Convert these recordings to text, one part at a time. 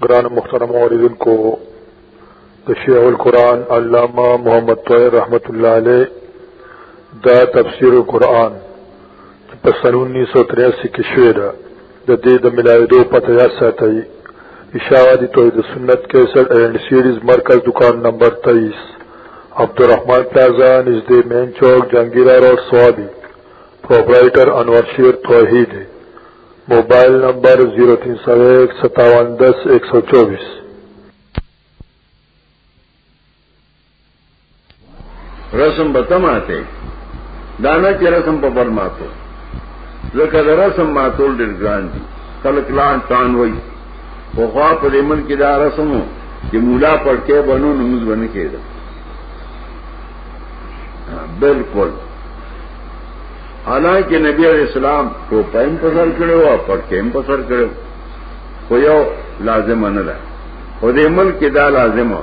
گران مخترم عوردن کو تشیع القرآن علامہ محمد طویر رحمت اللہ علیہ دا تفسیر القرآن پسن انیس سو تریاسی کی شعر د دې د ملاویدو پته یاد ساتئ اشاعتی توحید سنت 61 اینڈ سیریز مرکز دکان نمبر 23 عبدالرحمن پلازا نزد مین چوک جنگیرہ روڈ سوابی پروپرائٹر انور شیر توحید موبائل نمبر 03015710124 رسم به ته ماته دا نه چې رسم په بل ماتو ځکه د رسم ماتول ډېر ګران دي خلک لان تان وای خو خوا په دې ملک دا رسم و چې مولا پر کې بنو نموز باندې کېده بالکل حالانکه نبی علیہ السلام کو پایم پسر کړو او پر کېم پسر کړو خو یو لازم نه ده خو دې ملک دا لازم و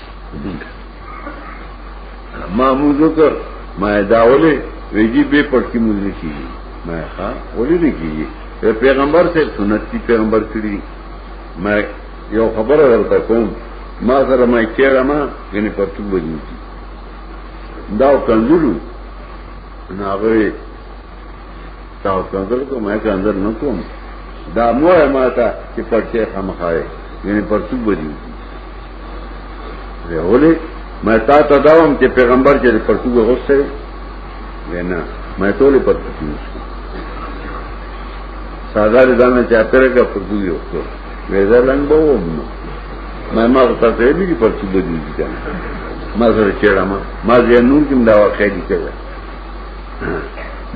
ما موزو که ما داوله ویجی به پټ کی موزه کی ما ښا ولې نه کیږي پیغمبر سے سنت کی پیغمبر کړی ما یو خبره ورته کوم ما سره ما چیرې ما غني پرتو بجو کی دا کنځلو ناغه تاسو کنځل کوم ما کنځل نه کوم دا مو ما ته چې پټه خامخای غني پرتو بجو کی وی اولی میں تا تا داوام چی پیغمبر چی پرتو گا غصہ ہے وی نا میں تولی پرتو کی اس کو سادار دانا چاہ پیرے گا پرتو گی اس کو وی دا لنگ باو امنا میں ما غصہ سے بھی کی پرتو گا دیو جی جانا ما سر چیڑا ما ما زیر نور کم داوا خیلی کرے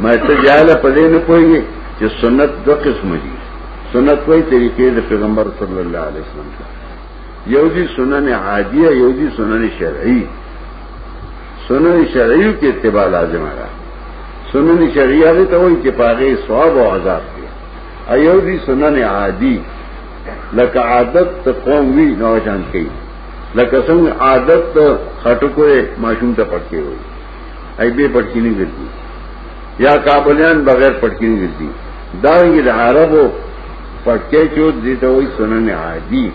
میں تا جالا پدے نہ پوئی گی چی سنت دو قسم جی سنت کوئی طریقے دا پیغمبر صلی اللہ علیہ وسلم کا یو دی سنن عادیه یو دی سنن شرعی سنن شرعیو کې اتباع لازمه ده سنن شرعی هغه ته وایي چې پاغه ثواب او عذاب دی ایو دی سنن عادی لکه عادت ته قوم وی نو شان کوي لکه څنګه عادت ته خټکو ماشوم ته پټکی وي ای به پټکی نه ګرځي یا کابلیان بغیر پټکی نه ګرځي دا یې د عربو پټکې چې دې ته وایي سنن عادي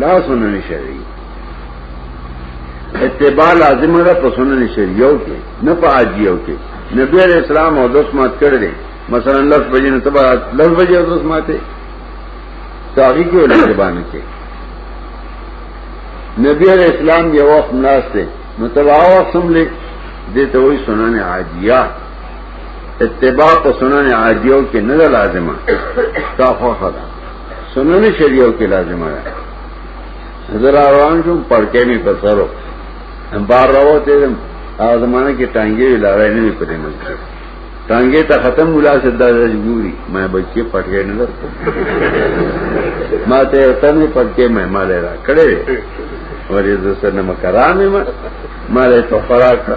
لا سنن شرعي اتباع لازم ده په سنن شرعیو کې نه په عادیو کې نبی علیہ السلام او دوست مات کړی دی مثلا لس بجې نه تبا لس بجې او دوست ماته تاغي کې ولې زبانه کې نبی علیہ السلام یو وخت ناشته نو تبا وخت سم لې دې ته وایي سنن عادیه اتباع په سنن عادیو کې نه لازمه تا خو خدا سنن شریعو کې لازمه ده حضر روان شو پړکې می په سرو بار راوته دم او زمانه کې ټانګې لارې نه پرې نه ټانګې ته ختم ولا سدا جمهوری ما بچي پټګې نه درته ما ته ته نه پټګې مې ما لرا کړې ورې زسنه مکرامه ما له تو فراکه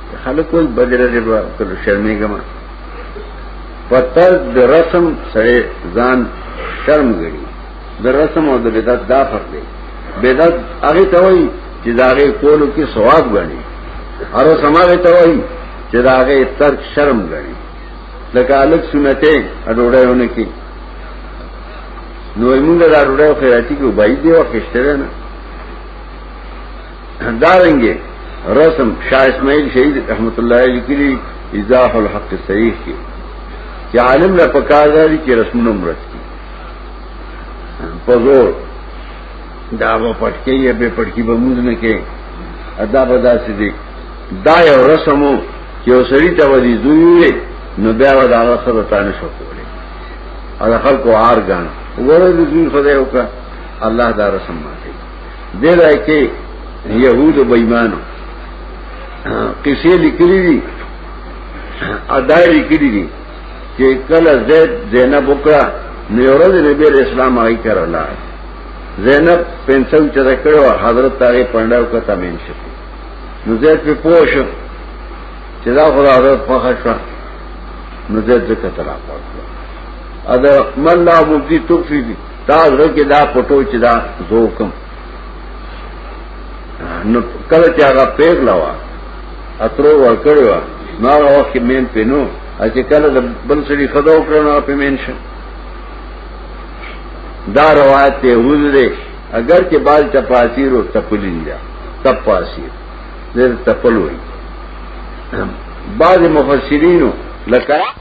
خلق وای بدر دې به کله شرمېګم پتر د رسم سره ځان شرم غړي د رسم او د بدعت دا فرق دی بدعت هغه ته وای چې دا هغه کولو کې ثواب غړي هر سماغه ته وای چې دا هغه ترک شرم غړي لکه الګ سنته اډوړایونه کې نو موږ دا اډوړایو خیراتی کې وبای دی او کشته نه دارنګه رسم شاه اسماعیل شهید رحمت الله علیه کلی ایزاح الحق صحیح کې چې عالم لا پکار دی چې رسمونه مراد کی پزور دا و پټکی یا به پټکی به موږ نه کې ادا بدا سي دي دا یو رسمو چې وسړی ته ودی دوی نو بیا و دا سره تانه شو کولې او خلکو آرګان وګوره د دوی خدای وکړه الله دا رسم ماته دې راي کې يهود او بېمانو قصې لیکلې دي اداي لیکلې دي چې کله زید زینب وکړه نو ورځ نبی اسلام آی کړلا زینب پنسل چر کړو حضرت هغه پنداو کا تامین شو نو زید په پوښ چې دا خدای حضرت په خښه نو زید څه کتل اپا ادا مله مفتی توفی دي دا زړه کې دا پټو چې دا زوکم نو کله چې هغه پیر لوا اترو ور کړو نو هغه وخت مين پینو چې کله د بل سړي خدو کړو نو په مين شه دا روایت ته وزره اگر چې بال چپاسیر او تپلینجا تپاسیر دې تپلوي بعض مفسرینو لکه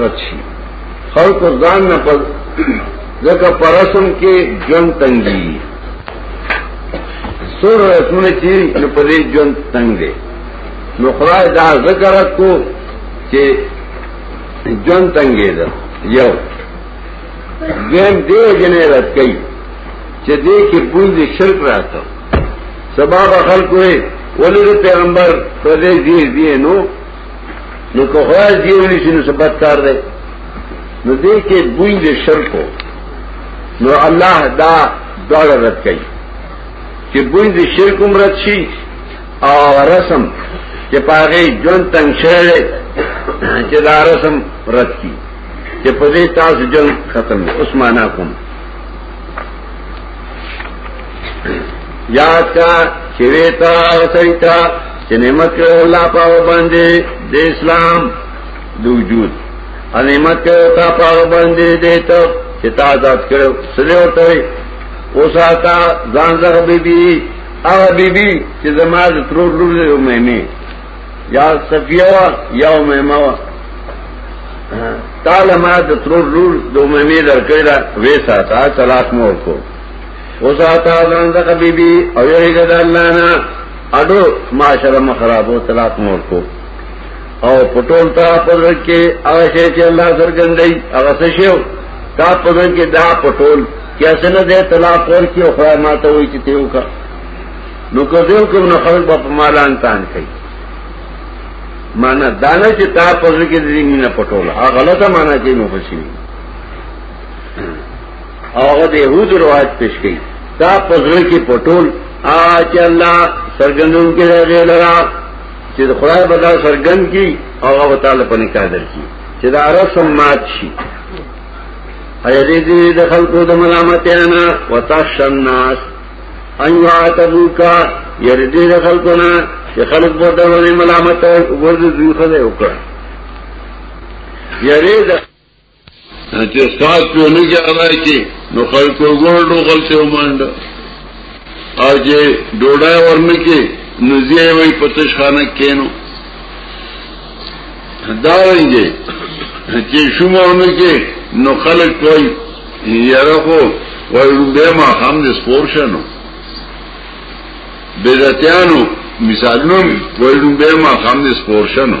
رد شي خلق ځان نه پر ځکه پرسم کې جون تنګي سور رسمونه چې نو په دې جون تنګ دي نو خدای دا ذکر کو چې جون تنګي ده یو دیم دې جنې رات کوي چې دې کې بوند شرک راته سبا خلکو ولې پیغمبر په دې دې نو نو که خواهی دیولی شی نو سبت کار دے نو دے کے بوئی دے شرکو نو اللہ دا دوڑ رد کئی کہ بوئی دے شرکم رد شی او رسم کہ پاگئی جون تنگ شہر ہے کہ دا رسم رد کی کہ پدے تاس جون ختم ہے اس مانا کم یاد کا چویتا سیتا چې نعمت کړو الله پاو باندې د اسلام د وجود ان نعمت کړو تا پاو باندې د ته چې تا ذات کړو سره ورته اوساتا ځان زغ بیبي او بیبي چې زماد ترور لور یو مېمه یا صفیه وا یو مېمه وا تعالی ما د ترور لور د مېمه درکړه دا وې ساته طلاق مور کو اوساتا ځان زغ بیبي او یې ګدلانا اډو معاشره مخرابو طلاق مور کو او پټول تا پدر کې هغه شی چې الله سرګندای هغه څه شو تا پدر کې دا پټول کې اسنه دې طلاق ور کې خو ما ته وی چې تیو کا نو کو دیو کوم نه خلق په مالان تان کوي معنا دانه چې تا پدر کې دې مینه پټول هغه غلطه معنا کې نو خوشي هغه د يهود روایت پیش کړي دا پزړه کې پټول اچ الله سرګندون کې راغی لرا چې خدای به دا سرګن کی او هغه تعالی په نکاح درکې چې دا رسم مات شي ایا دې دې د خلکو د ملامتیانا وتخش الناس ان يعتبوکا ير دې د خلکو نه چې خلک به د ملامت او ورته دوی خدای وکړه یری د چې استاد په نه کې ادا کې نو خلکو ګورډو غلطه ومانډ او چې ډوډۍ ورنه کې نو زیه وي پتش خانه کینو دا وینځي چې شومونه کې نو خلک کوي یاره خو وای به ما هم د سپور شنو بدعتانو مثالونو وای به ما هم د سپور شنو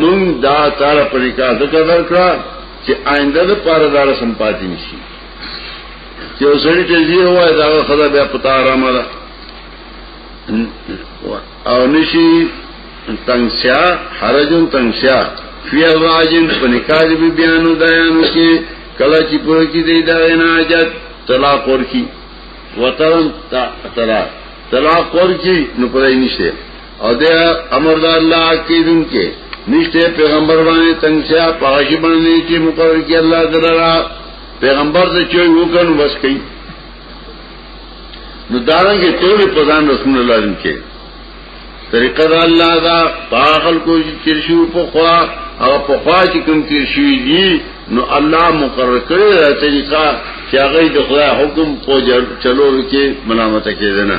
مونږ دا تار په نکاح ځکه درکړه چې آینده د پاره دار سم پاتې نشي چې وسړي ته زی هوا دا خدا بیا پتا آرام ده او نشي تنگسیا حرجن تنگسیا فی الراجن په نکاح به بیان دایان کې کله چې پوره کې دی دا نه حاجت طلاق ورکی وترن طلاق طلاق ورکی نو پرې نشته او دې امر د الله کیدون کې نشته پیغمبر باندې تنگسیا پاجي باندې چې مقرر کې الله درا پیغمبر ته چې وکړو بس کوي نو دارنګه ټول په ځان رسول الله دین کې طریقه د الله دا پاخل کو چې شو په خوا او په خوا چې کوم تیر شوی دي نو الله مقرر کړی دا طریقه چې هغه د خدای حکم په چلو کې ملامت کېدنه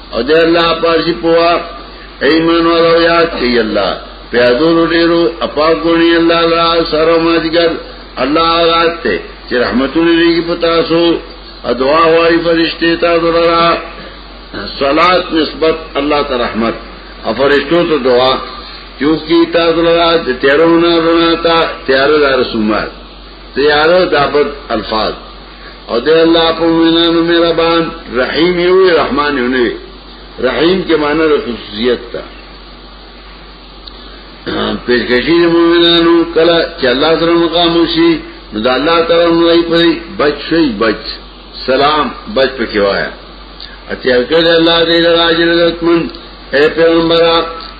او دې الله پارسي پوا ایمان ولو یاد کوي الله پیادو ډیرو اپا کوي الله لا سره ماجګر الله راته چې رحمتونه لري په تاسو ا دعا وای فرشتي تاسو لرا صلات نسبت الله ته رحمت او فرشتو ته دعا کیوں کی تاسو لرا چې تیرونه رڼا تا تیار دار سومات تیار دابت الفاظ او دې الله په وینانو مهربان رحیم یو رحمان یو نه رحیم کې معنی د خصوصیت ده پیشکشی د مومنانو کله چې الله سره مقام وشي نو د الله تعالی نوې پرې بچ شي بچ سلام بچ پکې وایا اته کله الله دې راځي رحمن اے پیغمبر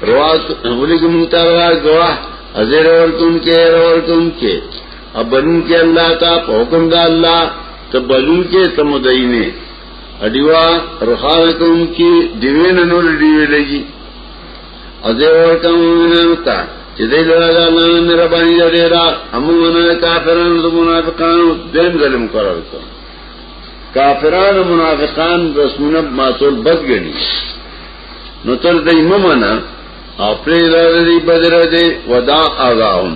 رواس ولګم تعالی گواه ازیر ورکون کې ورکون کې اب بلون کے اللہ تا پا حکم دا اللہ تا بلون کے تا مدعینے اڈیوا رخار کن کی دیوین نور دیوی لگی ازے ورکا مومنان تا چی دی لرا دا اللہ میرا بانی دا دیرا امو منا کافران دا منافقان دین ظلم قرار کن کافران منافقان رسمون ماسول بد گنی نو تر دی ممنا اپری را دی بدر دی ودا آغاهم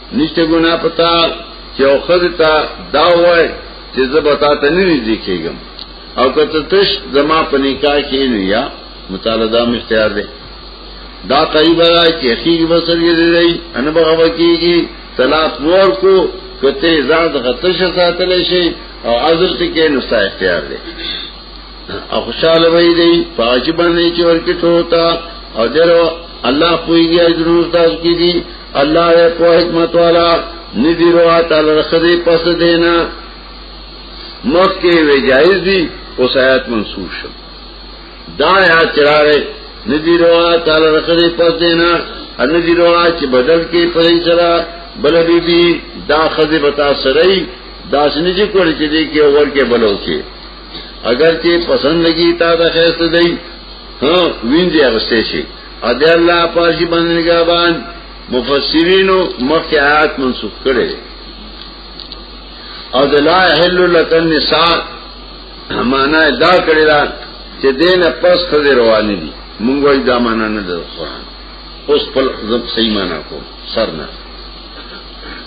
نشته ګنا پتا چې او خزتا دا وای چې زبتا ته نه نږدې کېږم او کته تش زما په نکاح کې نه یا مطالعه دا مختیار دی دا قریب را چې اخیری بسر یې لري ان بغو کېږي طلاق ور کو کته ځان د غتش ساتل شي او عذر ته کې نو اختیار دی او خوشاله وي دی پاج باندې چې ورکه ټوتا او درو الله پويږي اجرو تاسو کې دي الله یې په حکمت والا ندی روا تعالی خدای پس دینا مخ کې وی جایز دي اوس آیات منسوخ شو دا آیات چراره ندی روا تعالی خدای پس دینا ان ندی روا چې بدل کې پرې سره بل بی بی دا خدای بتا سره دا سنجي کول چې دې کې اور کې بلو کې اگر چې پسند کی تا د خیر څه دی ها وینځي اغسته شي ا دې الله پاجي باندې نگاهبان مفسرینو مخکې آیات منسوخ کړي او د لا حل لک النساء معنا دا کړی دا چې دینه پس خزه رواني دي مونږ وای دا معنا نه ده قرآن اوس په صحیح معنا کو سر نه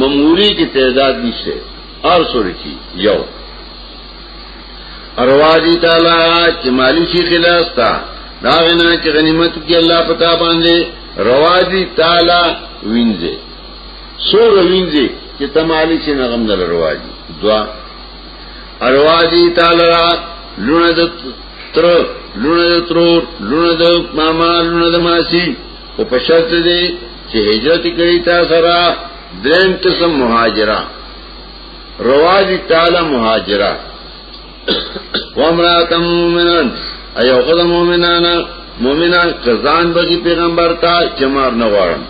مموری کی تعداد نشته ارسل کی یو ارواجی تعالی چې مالی شي خلاص تا دا غنا چې غنیمت کې الله پتا باندې رواجی تعالی وینځي سور وینځي چې تمالی شي نغم نه رواجی دعا ارواجی تعالی لونه د تر لونه د ترور لونه د ماما لونه د ماسی خو په شرط دی چې هجرت کړی تا سره دریم قسم مهاجرہ رواج تعالی مهاجرہ وامرات مومنان ایو خدای مومنان مومنان قزان بگی پیغمبر تا چمار نه غواړم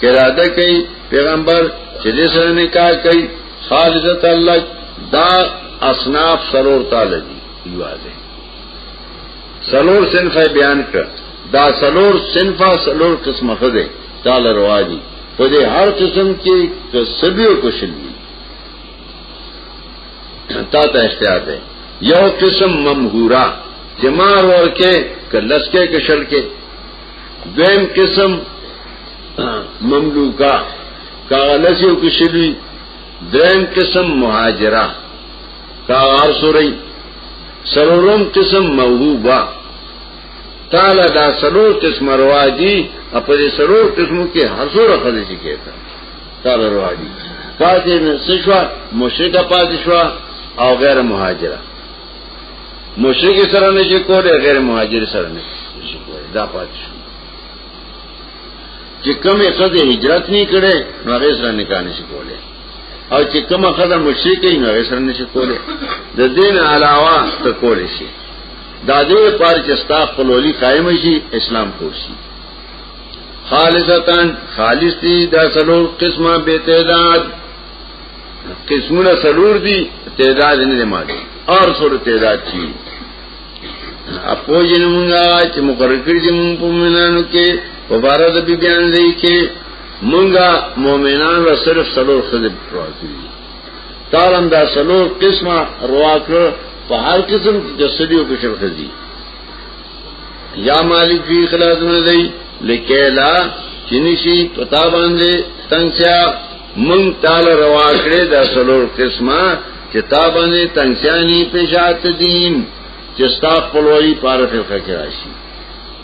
کراده کوي پیغمبر چې دې سره نکاح کوي خالصت الله دا اصناف سرور تعالی دی یوازې سلور صنف بیان کړ دا سلور صنف سلور قسم خده تعالی روا دي په دې هر قسم کې کسبیو کوشل دي تا ته احتیاط دی یو قسم ممهورا چې مار ورکه کلس کې کشل کې دویم قسم مملوکا کاغلسی او کشلی دریم قسم مهاجره کاغار سوری سرورم قسم موهوبا تالا دا سرور قسم روا دی اپا دی سرور قسمو کی حضور خدی چی کیتا تالا روا دی پاتی نسشوا مشرک پاتی شوا او غیر مهاجره مشرک سره نشی کوله غیر مهاجر سره نشی کوله دا پاتی شوا چې کومه قضې هجرت نه کړي نو هغه سره نکاح نشي کوله او چې کوم خدای مشرک نه نو سره نشي کوله د دین علاوه ته کول شي دا دې پر چې ستا خپلولي قائم شي اسلام کوشي خالصتان خالص دي دا سلو قسمه به تعداد قسمونه سلور دي تعداد نه مالي اور سور تعداد چی اپو جنمونگا چی مقرر کردی مونگ پومنانو کے وبارد بی بیان دی کے منګا مومنان له صرف سلور خزه پراتی دي تارم دا سلور قسمه روا کړ په هر قسم کې د سړیو کې شرخ دي یا مالک فی خلاص نه دی لکیلا چنیشی پتا باندې تنگسیا من تال روا کړې دا سلور قسمه چې تا باندې تنگسیانی پېښات دین چې ستا خپلوي پاره فقہ کې راشي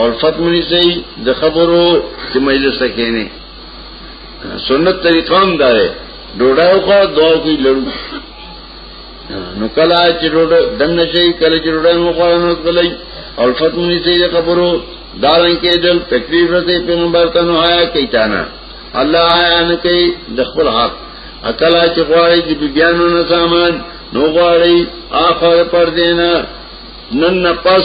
اور فت منی سے د خبر ہو کہ مجلس تک کہنے سنت طریقہ ہم دارے ڈوڑا ہوگا دعا کی لڑو نو کل آئے چروڑا دن نشے کل چروڑا موقع نوت کلائی اور فت منی سے د خبر ہو دارن کے دل تکلیف رسے پیغمبر کا نو آیا کئی تانا اللہ آیا نہ کئی دخبر حق اکل آئے چکواڑی جی بیانو نہ سامان نو غواړي آخر پر دینا نن پس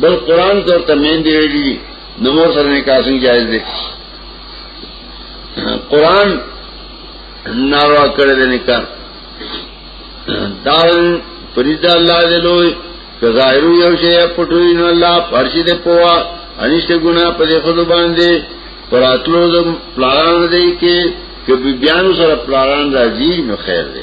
بل قرآن کے اور تمین دے رہی جی نمور سر نے کہا سنگ جائز دے قرآن ناروا کرے دے نکا داول فرید اللہ دے لوئی کہ ظاہرو یو شے پٹوئی نو اللہ پرشی دے پوا انشت گناہ پا دے خودو باندے پر اتلو دے پلاران دے کے کہ بیانو سر پلاران راجی نو خیر دے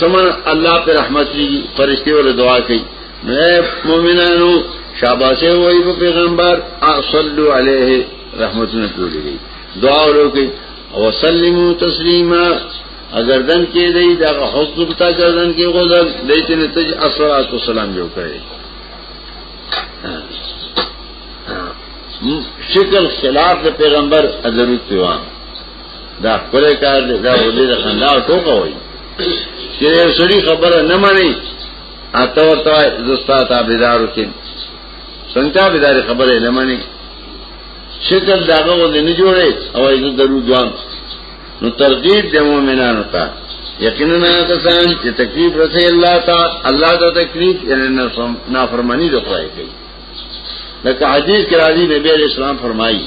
سمن الله پر رحمت کی فرشتي ور دعا کوي نو مؤمنانو شاباسه وای په پیغمبر صلو علیه رحمتونه کوي دعا وکړي او سلمو تسلیما اگر دن کې دی دا حضور تا ګردن کې غوډل دای چې نه تج اسرات والسلام جوړ کړي شکل خلاف د پیغمبر حضرت پیوان دا خپل کار دی دا ولې د خندا ټوکا وای چې سړي خبره نه مانی اته ورته زستا تا بيدار وکړي څنګه بيدار خبره نه مانی شکل داغه ولې نه جوړي او ایزه درو ځوان نو ترغیب د مؤمنانو ته یقینا کسان چې تکلیف رسې الله تعالی الله ته تکلیف یعنی نافرمانی د خدای کوي لکه حدیث کې راځي نبی علیہ السلام فرمایي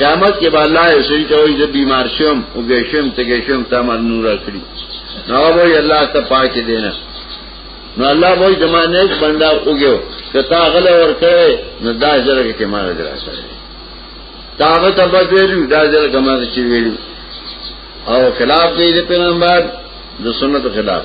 قیامت کې به الله یې سړي ته وایي زه بیمار شوم او ګشم ته ګشم تا مال نور کړی نو وایي الله ته پاکي دینه نو الله وایي زمانه یې بندا وګیو که تا غل ور کړې نو دا زره کې ته مال دراسه تا به تبد ویلو دا زره کما چې ویلو او خلاف دې پیغمبر د سنت خلاف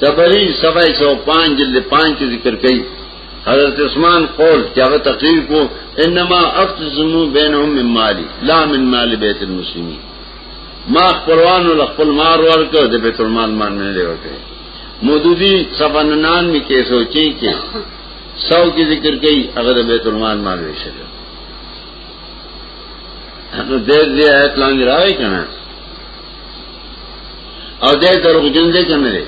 تبری سبع سو پانچ جلد پانچ کی ذکر کئی حضرت عثمان قول کیا وہ تقریر کو انما اختصم بینہم من مالی لا من مال بیت المسلمین ما خپلوان ول خپل مار ورکو د بیت المال مان نه دی ورکړي مودودی سبننان می کې سوچي کې سو کی ذکر کئی هغه د بیت المال مان ویشل نو دې دې آیت لاندې راغی کنه او دې دروغ جن دې کنه دې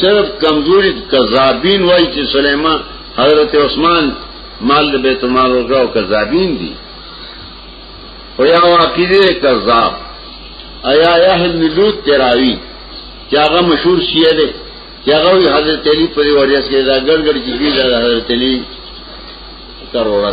صرف کمزوري کذابین وای چې سليمان حضرت عثمان مال د بیت المال ورغاو کذابین دي او یا واقعي دې کذاب ایا یا اهل لوط تراوی چې هغه مشهور شیعه دي چې هغه حضرت علی په وریاس کې دا ګړګړ چې دي حضرت علی کروڑا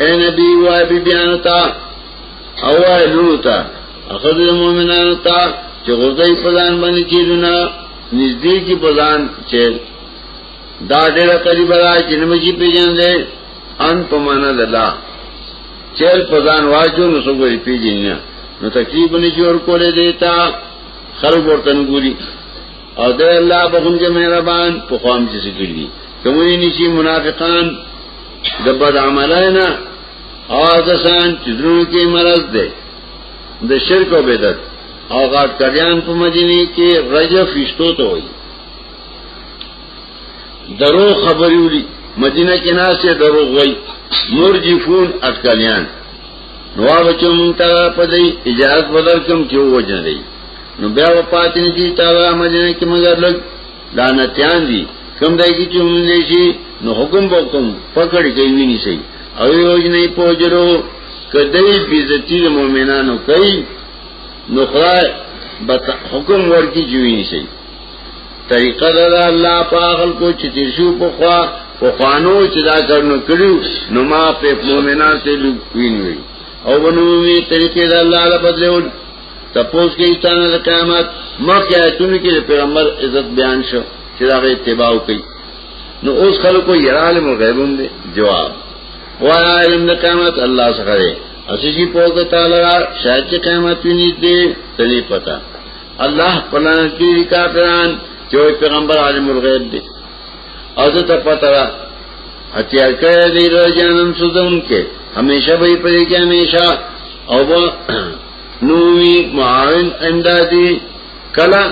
اے نبی وای بی بیان تا او وای لونو تا اخذ مومنان تا چې غردای په ځان باندې چیرونه نږدې کې په ځان چې دا ډېر قریب را چې نمجی پیجن دې ان په معنا دلا چیل په ځان واجو نو څو غری پیجن نه نو تکلیف نه جوړ کولې دیتا خلک ورته نګوري او دې الله بخون کې مهربان په قوم چې سګړي کومې نشي منافقان د بد عملای نه او کسان چې درو کې مرز ده د شرک او بدعت او غاټ کړیان په مدینه کې رجف اشتو ته وایي درو خبرې ولي مدینه کې ناسه درو وایي مرجفون اټکلیان نو بچو مونږ ته په دې اجازه بدل کوم چې وځنه دی نو بیا پاتې نه دي تا مدینه کې مګر لږ لانتیان دی کم دائی کی چی من لیشی نو حکم با کم پکڑ کئی وی نیسی اوی اوج نئی پوجرو کدئی بیزتی دی مومنانو کئی نو خدای حکم ورکی چی وی نیسی طریقہ دا اللہ پا آخل کو چی تیرشو پخوا پخوانو چی دا کرنو کریو نو ما پی مومنان سے لوگ وی نوی او بنومی طریقہ دا اللہ لپدلیون تپوس کې ایتانه د قیامت مخکې آیتونه کې پیغمبر عزت بیان شو چې دا اتباع کوي نو اوس خلکو یې عالم غیبون دي جواب وایا علم د قیامت الله څخه دی اسی جی پوک تعالی را شاید چې قیامت ویني دي تلی پتا الله پلان کې کافران چې پیغمبر عالم الغیب دی او ته ته پتا را اتیا کړی دی رجانم سودون کې همیشه به پرې کې همیشه او نوی معاون اندادی کلا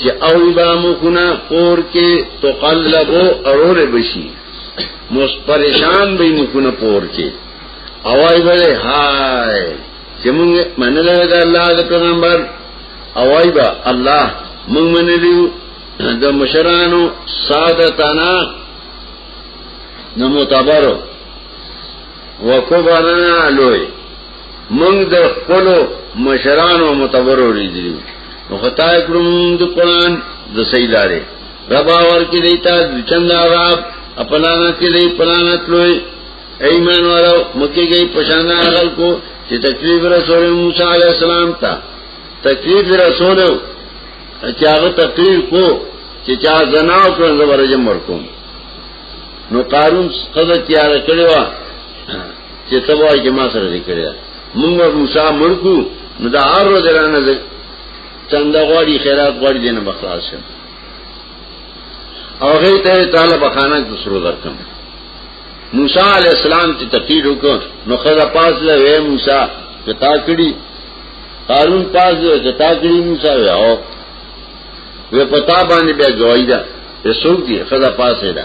چې اوی با مخونه پور کې تقلبو اورور بشي مس پریشان به مخونه پور کې اوای بره هاي چې موږ منل د الله د پیغمبر اوای با الله موږ منلیو د مشرانو سادتانا نمو تبرو وکبرنا لوی مونږ د خپل مشرانو متبرو ریدلو نو خطا کړم د قران د سیداره ربا ور کې دیتا چند عذاب خپلانا کې دی پلانا تلوي ایمان ورو مکه کې پښانا غل کو چې تکلیف رسول موسی علی السلام ته تکلیف رسول چې هغه تکلیف کو چې چا زناو کړو زبر جمع ورکوم نو قارون قضا تیار کړو چې ته وایې چې ما سره دې کړی ده مونږ به موسی مړ کړو نو دا هر ورځ رانه د چنده غواړي خیرات غواړي دې نه به خلاص شم او هغې ته یې تعالی بخانه د سرو درکم موسی علیه السلام چې تقدیر وکړ نو ښځه پاس له وې موسی چې تا کړي قارون پاس له چې تا کړي موسی وې او وې پتا باندې بیا ګواهی ده څوک دی ښځه پاسې ده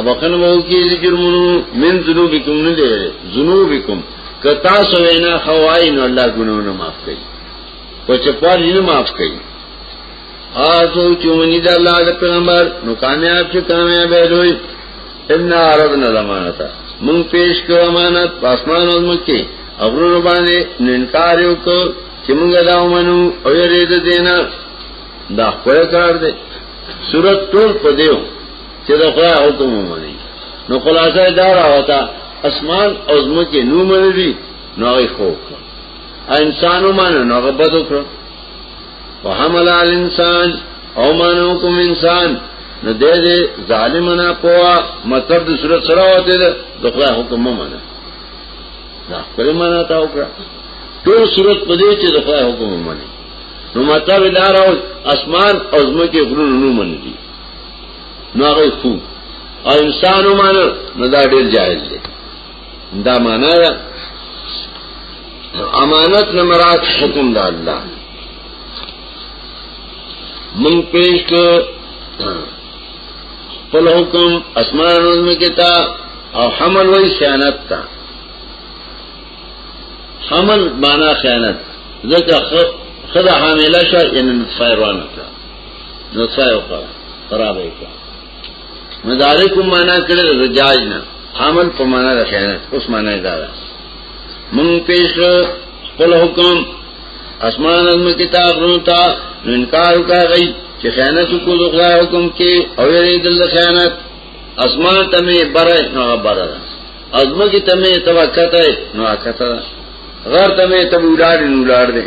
ابقن وو کی جرمونو من ذنوبکم نه دی ذنوبکم کتا سوینا خوای نو الله ګناونه معاف کوي په چپار یې معاف کوي آسو چومنی دا اللہ دا پیغمبر نو کامیاب چو کامیاب ہے دوئی ابن عرض نا زمانتا من پیش کو امانت پاسمان از مکی ابرونو باندې نو انکار یو کو چې موږ دا ومنو او یې دې دینا دا خپل کار دی صورت ټول په دیو چې د خدای حکم ومني نو خلاصه دا راوته اسمان او زمکه نو منلي نو یې خو انسانو مانو نو غبط وکړو وحمل على الانسان او مانو کوم انسان نو دې دې ظالمنا پوا مطلب د صورت سره وته ده د خدای حکم ومنه دا خپل معنا تا وکړه ټول صورت په دې چې د خدای حکم ومنه نو مطلب دا راو اسمان او زمکه غرونه نو منلي نو هغه خو او انسان ومانه نو دا ډیر جایز دی دا معنا ده امانت نه مراد حکم د الله من پیش ک خپل حکم اسمان نظم کتا او حمل وی خیانت تا حمل مانا خیانت ذکر خدا حاملہ شا یعنی فیروانتا نو څه یو کړه خرابه یې کړه مدارکم معنا کړل رجاج نه عمل په معنا د خیانت اوس معنا یې دارا مونږ پیش خپل حکم اسمان از کتاب رونتا نو انکار وکړ غي چې خیانت کو د خدای حکم کې او یې دل خیانت اسمان ته مې بره نو بره ازمه کې ته مې توکته نو اکته غر ته مې ته ولاړ نو ولاړ دې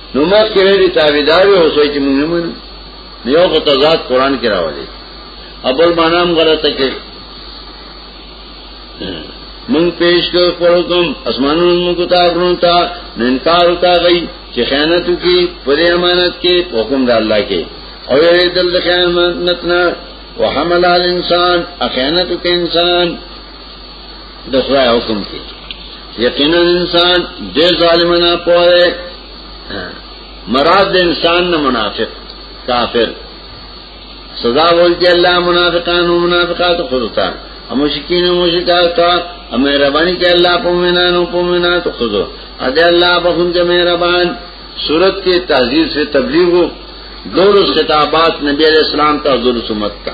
نو ما کړی دی تابعدار او سوی چې موږ نه مونږ یو په تضاد قران کې راوړي ابل مانام غلطه کې مونږ پیش کړ پر کوم اسمانونو موږ ته اورون تا انکار وتا غي چې خیانت کی پر امانت کې حکم د الله کې او یې دل د خیانت نه وحمل الانسان اخیانت کې انسان د خدای حکم کې یقینا انسان ډېر ظالم نه پوهه مراد د انسان نه منافق کافر سزا ورکړي الله منافقان او منافقات خودتا او مشکین او مشکات ته مهرباني کوي الله په مینانو په مینات خودو ا دې الله په خون کې مهربان صورت کې تعزیر سے تبلیغ دور خطابات نبی علیہ السلام تا دور سمت تا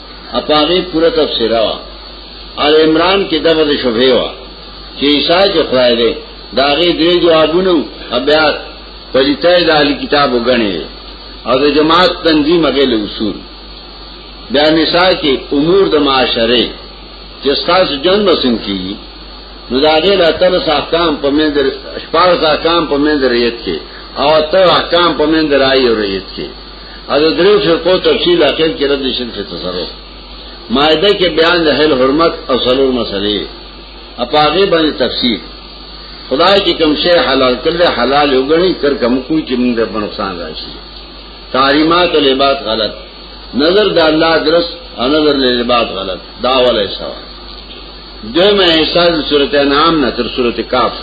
اپاغه پوره تفسیر وا ال عمران کې دغه شوبه وا چې عیسی چې خدای دی داغه دې جوابونه بیا پلیتای د علی کتاب وګڼي او د جماعت تنظیم هغه له اصول بیا نساء کې امور د معاشره چې تاسو جن مسلم کیږي نو دا غیر اتل احکام په من در شپږ احکام په من در ریت کې او اتل احکام په من در آی ریت کې اذ درو فرقو تفصیل اخر کې رد شین فی تصرف مائده کې بیان د هل حرمت او سلور مسلې اپاغه باندې تفصیل خدای چې کوم شی حلال کړل حلال وګڼي تر کوم کوی چې موږ په نقصان راشي تحریمات العباد غلط نظر د الله درس او نظر له عباد غلط دا ولې سوا دوی مې احساس سورته انعام نه تر سورته کاف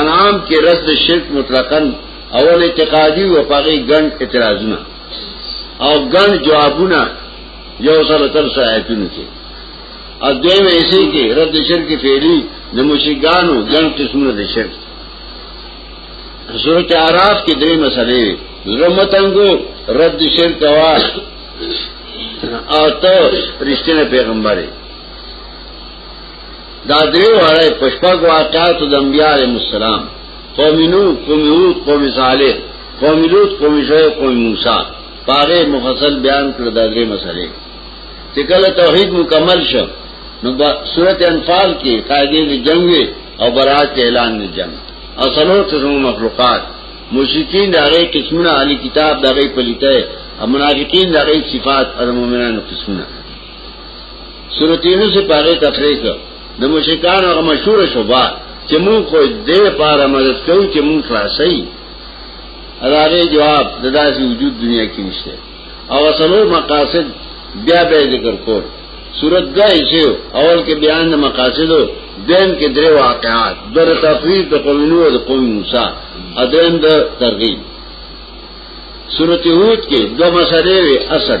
انعام کې رد شرک مطلقاً اول اعتقادي او پاغي ګڼ اعتراضونه او ګڼ جوابونه یو سره تر سره آیتونه کې او دویم ایسي کې رد شرک فعلی د مشرکانو ګڼ قسمونه د شرک سورۃ اعراف کې درې مسلې زرمتنګو رد شرک وا او ته رښتینه پیغمبره دا دریو اړه پښپګ واقعات د انبیاء علیهم السلام قوم نو قوم هود قوم صالح قوم لوط قوم شعیب قوم موسی پاره مفصل بیان کړ دا درې مسلې چې کله توحید مکمل شو نو سورته انفال کې قاعده د جنگ او برات اعلان د جنگ او سلو قسم مخلوقات مشرکین دغه قسمونه علی کتاب دغه پلیته او منافقین دغه صفات او مومنانو قسمونه سورت یونس پاره تفریق د مشکان او مشهور شوبا چې مونږ خو دې پاره مدد کوي چې مونږ خلاصي راغی جواب د داسې وجود دنیا کې نشته او اصلو مقاصد بیا به ذکر کول صورت دا ایسه اول کې بیان د مقاصد او دین کې درې واقعات در تفویض د قوم نوح او قوم موسی اذن د ترغیب صورت هود کې دو مسئلې اصل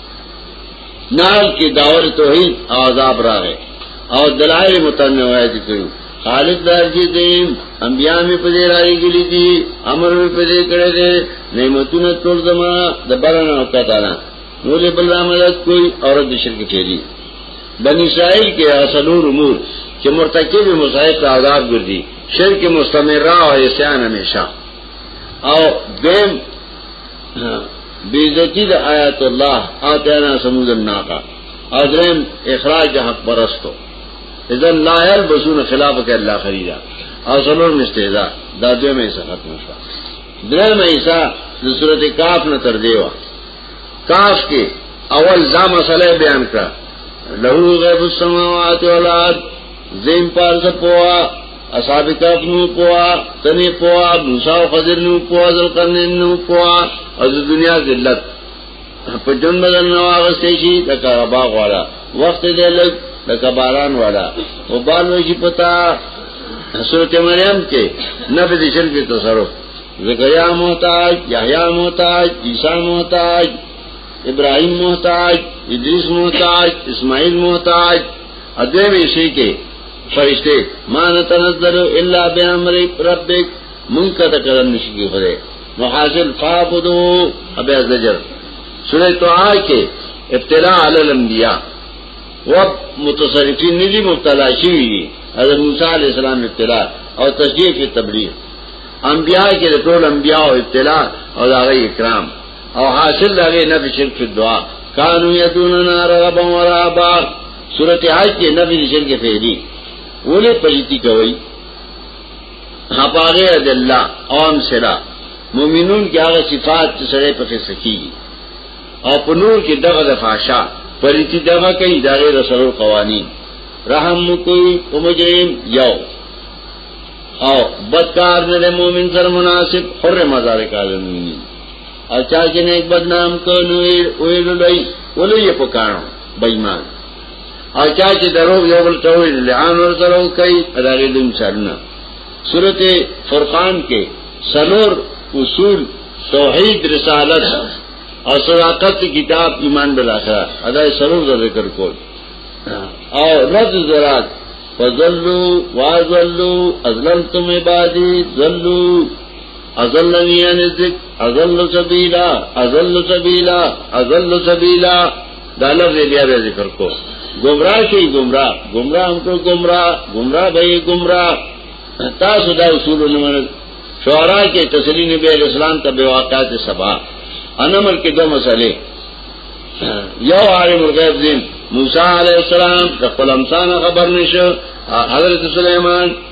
نال کی داور توحید او عذاب راغې او دلائل متنوعه دي کړو خالد دارجی دیم انبیاء می پدې راځي ګلی دي امر می پدې کړې دي نعمتونه ټول زما د بلنه او کتانا نو دې بل رحمت کوئی اور د شرک چيري بنی اسرائیل کې اصلور امور چې مرتکب مصائب ته عذاب ګرځي شرک مستمره او احسان همیشه او دیم بیزتی دا آیات اللہ آتینا سمود الناقا ادرین اخراج دا حق پرستو اذن لا یلبسون خلاف کہ اللہ خریدا او سلور مستیزا دا دوی میں ایسا ختم شوا درین میں ایسا دا صورت کاف نتر دیوا کاف کے اول دا مسئلہ بیان کرا لہو غیب السماوات والارد زین پار سپوا اصحاب کاف نو پوا تنی پوا موسی او خضر نو پوا ذلقرنین نو پوا او د دنیا ذلت په جون بدل نو واغستې شي د کاربا غواړه وخت دې لګ د کباران والا او بال وشي پتا سورت مریم کې نبی د شرک تصرف زکریا محتاج یحیی محتاج عیسی محتاج ابراهیم محتاج ادریس محتاج اسماعیل محتاج ادوی میں شئی کے فرشتے ما نتنزلو الا بے امر ربک من کا تکرم نشی کی خدے محاصل فابدو اب زجر سورہ تو آ کے ابتلا علی الانبیاء وب متصرفین نجی مبتلا شوی دی حضرت موسیٰ علیہ السلام ابتلا اور تشریف کی تبلیغ انبیاء کے رٹول انبیاء اور ابتلا اور آگئی اکرام او حاصل داغه نبی شرک فی دعا کانو یدوننا رغبا و رهبا سورۃ حج کې نبی شرک فعلی ولې پلیتی کوي خپاره د الله اوم سرا مومنون کې هغه صفات چې سره په کې سکی او په نور کې دغه د فحشا پلیتی دغه کوي دغه رسول قوانین رحم کوي او مجرم یو او بدکار نه مومن سره مناسب حرمت ذالک علی المؤمنین او چا چې نه بدنام کو نو ویل لای ولې یې پکانو بېمان او چا چې درو یو بل ته ویل لعان ور سره کوي ادارې د انسانونه سورته فرقان کې سلور اصول توحید رسالت او صداقت کتاب ایمان بالاخره ادا سلور ذکر کول او رد زرات فذلوا واذلوا اذللتم عبادي ذلوا ازلنی ان ذک ازل سبیلا ازل سبیلا ازل سبیلا دا لفظ بیا بیا ذکر کو گمراہ شي گمراہ گمراہ هم ټول گمراہ گمراہ به گمراہ تاسو دا اصول نه منل شعرا کې تسلی نبی اسلام ته به واقعات سبا انمر کې دوه مسئله یو عالم الغیب دین موسی علیہ السلام د خپل امسان خبر نشو حضرت سلیمان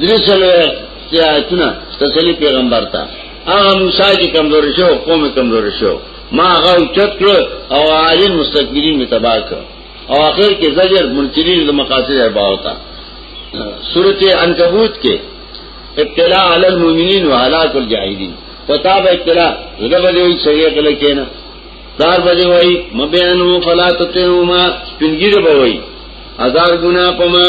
درې سلو آیتونه تسلی پیغمبر ته هغه موسی چې کمزور شو قوم کمزور شو ما هغه چت کړ او عالم مستكبرین می تباہ کړ او اخر کې زجر منکرین د مقاصد اربا ہوتا سورته عنکبوت کې ابتلا علی المؤمنین و هلاك الجاهلین پتا به ابتلا زړه به وي سړی کله کېنا دار به وي مبيانو فلا تتهما پنګیره به وي هزار ګنا پما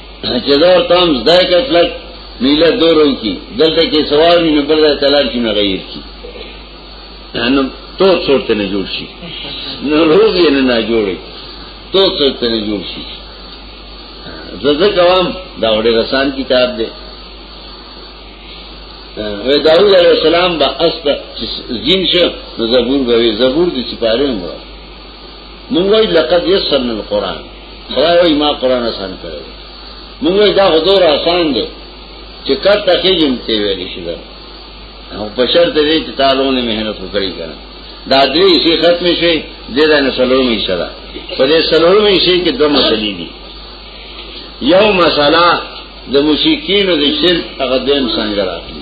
چې دا تام زده کړل نیله دورو کی دلته کې سوال نه بل ځای تلل کې نه غیر کی نو تو څورت نه جوړ شي نو روز یې نه جوړي تو څورت نه جوړ شي زده کوم دا وړي رسان کتاب دی وی داود علیہ السلام با اسب زین شو زبور بوی زبور دی سپاره مو مونږ وای لقد یسرنا القرآن خدای وای ما قرآن آسان کړو مونږ وای دا حضور آسان دی چې کټ تکي جن ته ویل شي دا او په شرط دې چې تعالی نه مهنت وکړي کنه دا دې شي ختم شي د دې نه سلام یې شدا په دې سلام یې شي کې دوه مسلې دي یو مسله د مشکین او د شرک هغه دیم څنګه راځي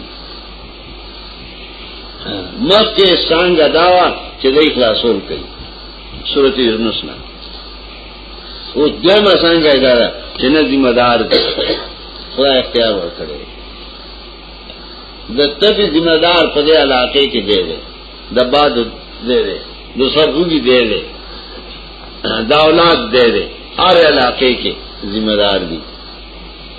مکه څنګه داوا چې د اخلاصون کوي سورته یونس نه او دمه څنګه دا چې نه ذمہ دار دي خدای اختیار ورکړي د تبي ذمہ دار په دې علاقې کې دی دی د باد دی دی د سرګوګي دی دی دا اولاد دی دی هر علاقې کې ذمہ دار دي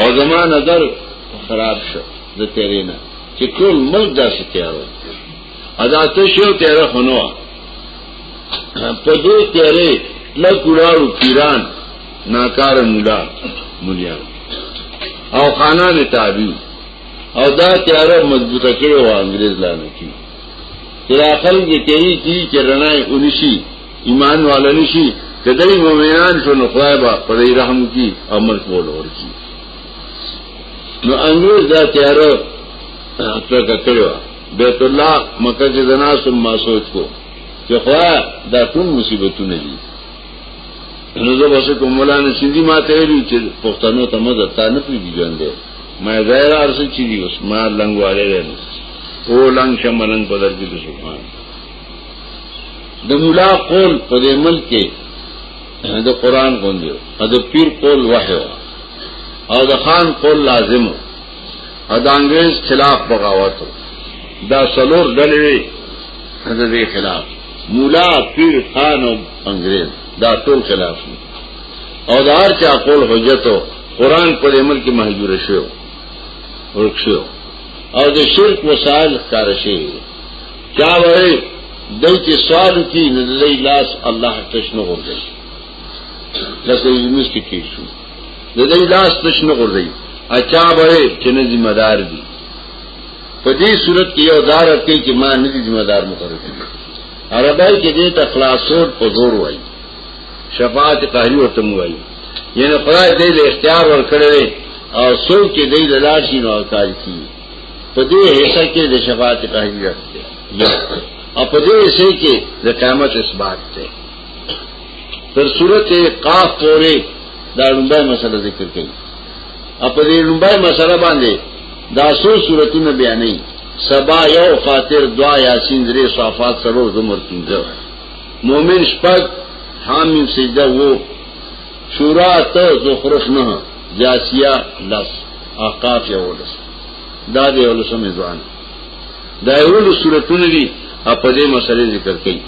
او زما نظر خراب شو د تیرینا چې ټول ملک داسې تیارو ادا ته شو تیرا خنوا په دې تیرې لا ګړاو پیران ناکار مولا ملیا او خانان تابعین او دا تیار مضبوطه کړو انګريز لانه کی تر اخر دې کوي چې رڼای اونشي ایمان والا نشي کله مؤمنان شو نو خدای با پر رحم کی عمل کول ورکی نو انګريز دا تیار څنګه کړو بیت الله مکه کې زنا سم ما سوچ کو چې خدای دا ټول مصیبتونه دي نو زه بس کوم مولانا سیندی ما ته ویلي چې پښتنو ته مزه تا نه پیږي ګاندې ما ظاهر ارسه چي دي اوس ما لنګواله ده او لنګ شملنګ بدل دي سبحان د مولا قول په دې ملک کې د قران غونډه او د پیر قول وحی او د خان قول لازم او د انګريز خلاف بغاوت دا سلور ډلې د دې خلاف مولا پیر خان او انګريز دا ټول خلاف دي او دا هر چا قول حجت او قران په دې ملک کې محجور شوی ورک شوی او د شرک وسایل کار شي چا وای دای چې سوال کی نه لای لاس الله تش نه غوړي لکه یونس کې کې شو د دې لاس تش نه غوړي اچا وای چې نه ذمہ دار دي په دې صورت کې یو دار کوي چې ما نه دي ذمہ دار مقرر کړی عربای کې دې ته خلاصور په زور وای شفاعت قهری ورته وای یعنی خدای دې له اختیار ور کړی او څوک چې دې لاله شي نو کار کوي په دې حصہ کې د شفاعت تحریرت دی او په دې حصہ کې د قیامت اثبات دی تر سورته قاف پورې دا لومبه مسله ذکر کړي او په دې لومبه مسله باندې دا څو سورتونه بیانې سبا یو فاتر دعا یاسین درې صفات سره زمر کیږي مؤمن شپږ حامیم سجده وو شورا ته زخرف نه جاسیا لس اقاف یو لس دا دی یو لس میزان دا یو لس سورتونه دي په دې مسلې ذکر کړي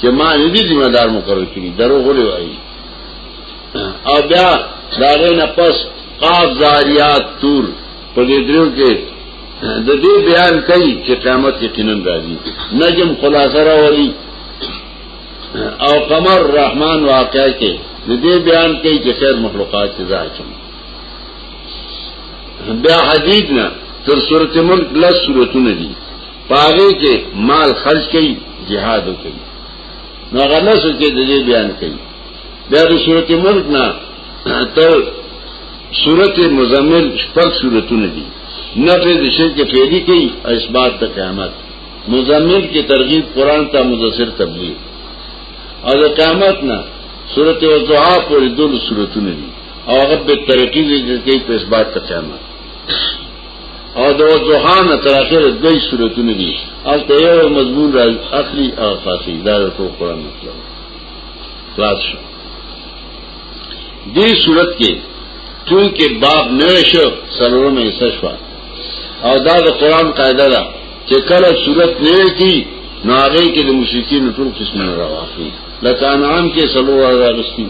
چې ما نه دي ذمہ دار مقرر کړی درو غولې وایي او بیا دا نه پس قاف زاریات تور په دې درو کې د دې بیان کوي چې قیامت یقینا راځي نجم خلاصه راولي او قمر رحمان واقعا کې د دې بیان کوي چې خیر مخلوقات څه ځای چم بیا حدید نه تر سورته ملک لس سورتونه دي پاره کې مال خرج کوي jihad کوي نو غلا سوچې د دې بیان کوي بیا د سورته ملک نه تر سورته مزمل شپږ سورتونه دي نفع د شرک فعلی کوي اثبات د قیامت مزمل کی ترغیب قرآن تا مدثر تبلیغ او د قیامت نه صورت او دعا پورې دول صورتونه دي او هغه به ترقی دي چې په اثبات ته قیامت او د دعا نه تر اخره دوی صورتونه دي او ته یو مضمون را اخلي او فاصي دا ټول قرآن مطلب خلاص شو دې صورت کې چونکه باب نه شو سرورمه یې سشوا او دا د قرآن قاعده ده چې کله صورت نوې کی نو هغه کې د مشرکین ټول قسم راوخی لکه انعام کې سلو راغستی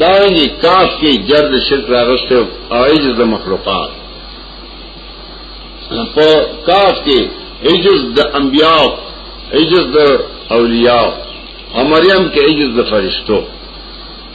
دا یې کاف کې جرد شرک راغسته او عجز د مخلوقات په کاف کې عجز د انبیاء عجز د اولیاء او مریم کې عجز د فرشتو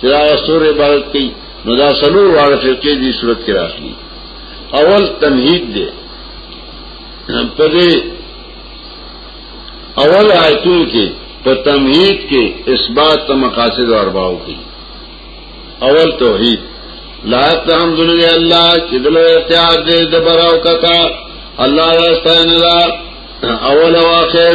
چې دا سور عبادت کوي نو دا سلور واړه فرقې دي صورت کې راځي اول تمهید دی په دې اول آیتونو کې په تمهید کې اثبات مقاصد او ارباو کې اول توحید لا تحمد لله الله چې دل اختیار دې د براو کتا الله راستاینه اول او اخر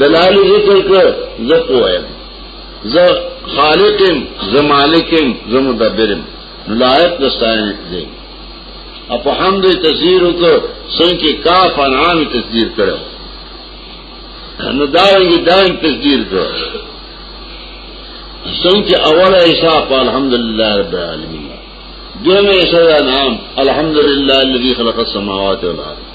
دلائل ذکر کر زقو ہے ز خالقم ز مالکم ز مدبرم لائق دستائن دے اپ حمد تصویر کو سن کے کاف انعام تصویر کرو نو دارنگی دائم تصویر کرو سن کے اول ایسا پا الحمدللہ رب العالمین دوم ایسا نام الحمدللہ اللذی خلق السماوات والارض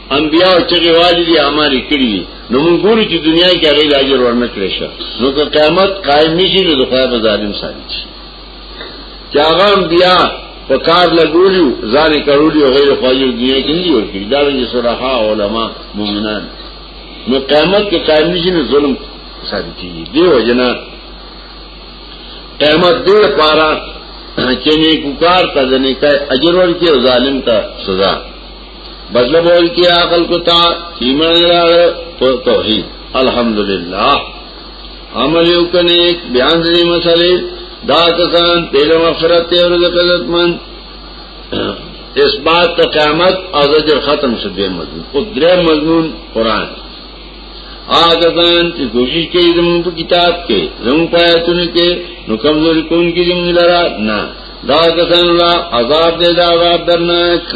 انبیاء چغه والی دي اعمال کړی نو موږ ګورو چې دنیا کې هغه لاجر ورنه کړی شه نو که قیامت قائم نشي نو د خدای په ظالم ثابت شي چې هغه انبیاء په کار لګولیو ځان کړولیو غیر خواجه دنیا کې نه ور کړی دا رنګ صلاحا علما مؤمنان نو قیامت کې قائم نشي نو ظلم ثابت کیږي دی وجنا قیامت دې لپاره چې نیکوکار ته ځنې کوي اجر ورکړي او ظالم ته سزا بدل بول کی عقل کو تا ایمان لار پر توحید الحمدللہ عمل یو کنه بیان دې مسئله دا کسان پیدا مغفرت ته ورته قدرت من اثبات قیامت او زجر ختم شو دې مضمون او درې مضمون قران آگا دان چی کوشش کئی زمون پا کتاب کے زمون پا آیتون کے نو کمزوری کون کی زمون لرا نا دا کسان اللہ عذاب دے دا عذاب درناک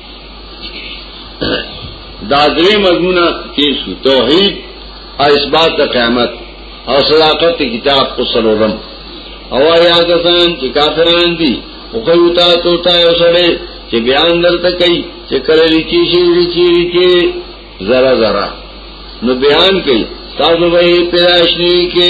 دا درې مضمونه تیر شو توحید او اثبات د قیامت او صداقت کتاب کو سرورم او یا کسان چې کافران دي او کوي تا ته تا یو سره چې بیان درته کوي چې کله لچی شي لچی لچی زرا زرا نو بیان کوي تاسو به پیدائش نه کې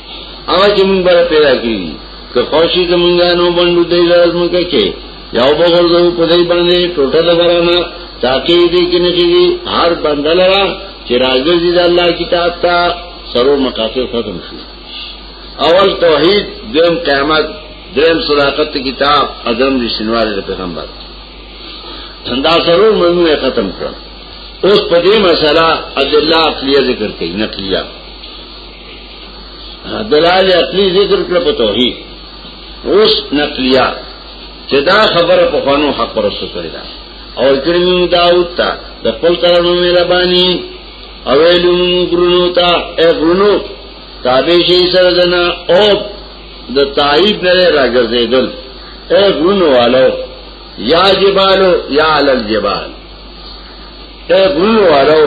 هغه چې موږ بل پیدا کړی که خوشی زمونږه نو باندې دې لازم کې یو بغرزو په دې باندې ټوټه لګرانه تاکي دې کې نشي هر بندل را چې راځي د الله کتاب ته سرو مقاصد ختم شي اول توحید دیم قیامت دیم صداقت کتاب ادم دې شنوار پیغمبر دا سرو مزمونه ختم کړ اوس په دې مسله ادله عقلیه ذکر کړي نقلیه دلال عقلی ذکر کړ په توحید اوس نقلیه چې دا خبره په خوانو حق پرسته کړی دا او کریم داوود ته د خپل کرامو مهرباني او ویلون غرونو ته اے غرونو تابع شي سره دنا او د تایید نه راګرځیدل اے غرونو والو یا جبالو یا علی الجبال اے غرونو والو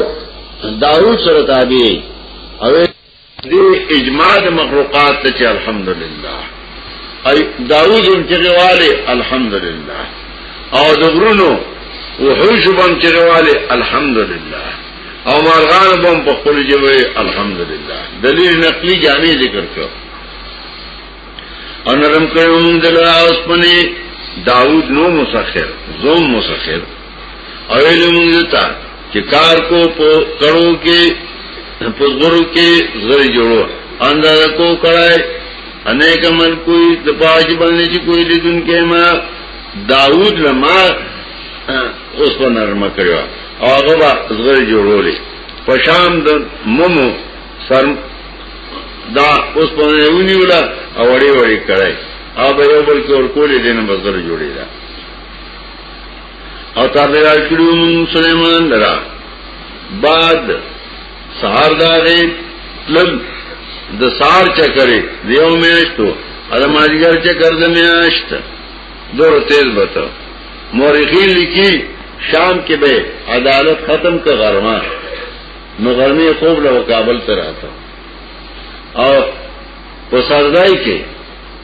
داوود سره تابع او دې اجماع د مخلوقات ته چې الحمدلله اي داوود هم چې غواړي الحمدلله او د غرونو وحوش هم چې غواړي الحمدلله او مارغان هم په خپل جوړي الحمدلله دلیل نقلی جامع ذکر کړو انرم کړو موږ دلا اوس پني داوود نو مسخر زوم مسخر اویلو مونږ ته چې کار کو په کړو کې په زغرو کې زغری جوړو انداز کو کړای انیک عمل کوئی د پاج باندې چې کوئی د دن کې ما داوود لما اوس په نرمه کړو او هغه زغری جوړولې په شام د مومو سر دا اوس په یونی ولا او وړي وړي کړای او به یو بل کې ور کولې دینه بزر جوړی دا او تا پیدا کړو مون سليمان لرا بعد سهار داري تل د سار چکرې دیو میاشتو اده ماجګر چکر د میاشت دور تیز بته مورخین لیکي شام کې به عدالت ختم ک غرمه نو غرمه خوب له کابل ته راته او په سردای کې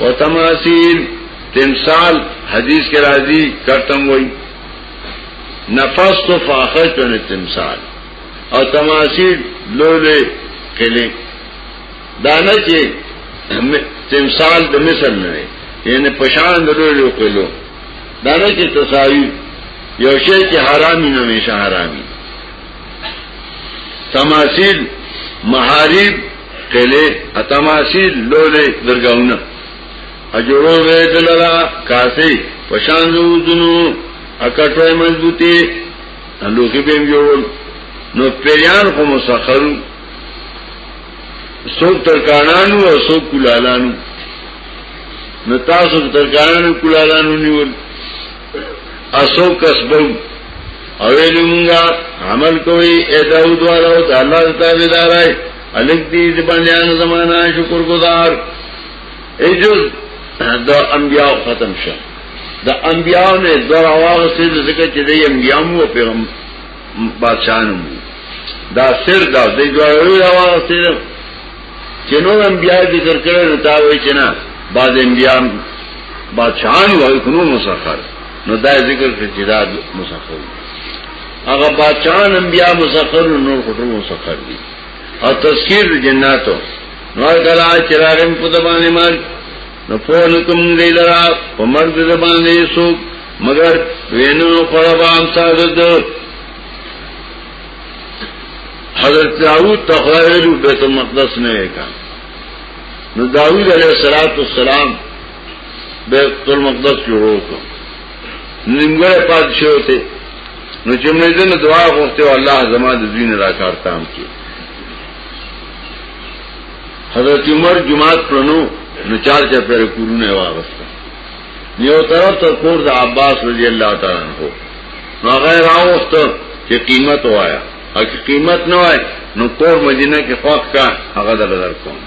او تماثیل تمثال حدیث کې راځي کرتم وای نفس تو فاخر چونه تمثال او تماثیل لولې کله دانه چې تمثال د مثل نه یعنی پشان د لولې کلو دانه چې تصاویر یو شی چې حرامي نه همیشه حرامي تماثیل محارب قلعه اتماسیل لولې درګاونه اجوړو وې دلرا کاسي پشان زودونو اکټوي مضبوطي لوخي به جوړول نو پیران خو مسخرو سوک ترکانانو او سوک کولالانو نو تاسو ترکانانو کولالانو نیول اسو کسبو اویلی مونگا عمل کوئی اے داود والا او دا اللہ دا تابدار آئی علق دی دی بندیان زمانہ شکر گزار اے جز دا انبیاء ختم شا دا انبیاء نے دور آواغ سے دا ذکر چی دی انبیاء مو و پیغم بادشاہ نمو دا سر دا دی دور آواغ سے دا چې نور انبیاء ذکر کړي نو تا وایي چې نه بعض انبیاء بادشاہان وایي کنو مسخر نو دا ذکر کړي چې دا مسخر هغه بادشاہان انبیاء مسخر نور خټو مسخر دي او تذکیر جناتو نو کلا چراغم په دبانې مال نو فون کوم دی لرا په مرګ د باندې سو مگر وینو خرابام ساده حضرت داود تخوائلو بیت المقدس نے ایکا نو داود علیہ السلام والسلام بیت المقدس جوړو کو نیمګړی پات شو ته نو چې موږ دې دعا غوښته او الله زما د دین را کارتام کی حضرت عمر جمعات پرنو نو چار چا پر کورونه واغسته یو طرف ته کور د عباس رضی الله تعالی عنہ نو هغه راوخته چې قیمت وایا او چې قیمت نه وای نو کور مدینه کې خوښ کا هغه دل درکوم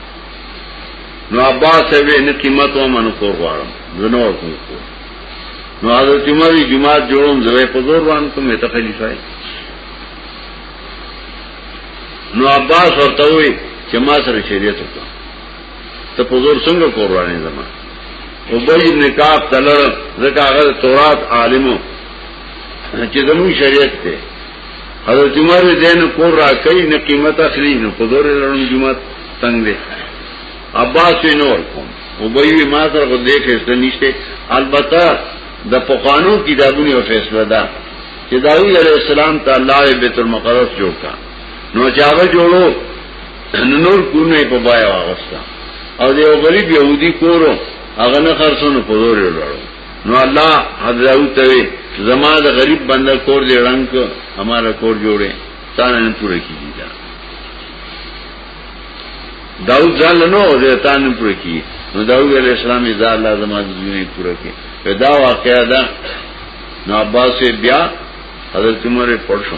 نو عباس وی نه قیمت و منو کور غواړم زنه ورکوم نو حضرت عمر جمعه جوړوم زوی په زور باندې کوم ته خلیفہ نو عباس ورته وی چې ما سره شریعت وکړه ته په زور څنګه قربانې زما او بې ابن کعب تلر زکه هغه تورات عالمو چې زموږ شریعت ته حضرت عمر دین کور را کوي نه قیمت اخلي نه په زور لرم جمعه تنگ دی عباس نور کوم او بې ما سره کو دې فیصله نشته البته د پخوانو کتابونو یو فیصله ده چې داوود علیه السلام ته الله بیت المقدس جوړ کا نو چاغه جوړو نو نور کورونه یې په بای واغستا او د یو غریب یهودي کورو هغه نه خرڅونو په لور یې لړو نو الله حضرت ته زما د غریب بنده کور دې رنگ همارا کور جوړه تانه نه پوره کیږي دا داود ځان نو دې تانه نه پوره کیږي نو داود علیہ السلام یې ځان لازم د دنیا پوره کړي دا واقعا ده نو عباس بیا حضرت عمر پړ شو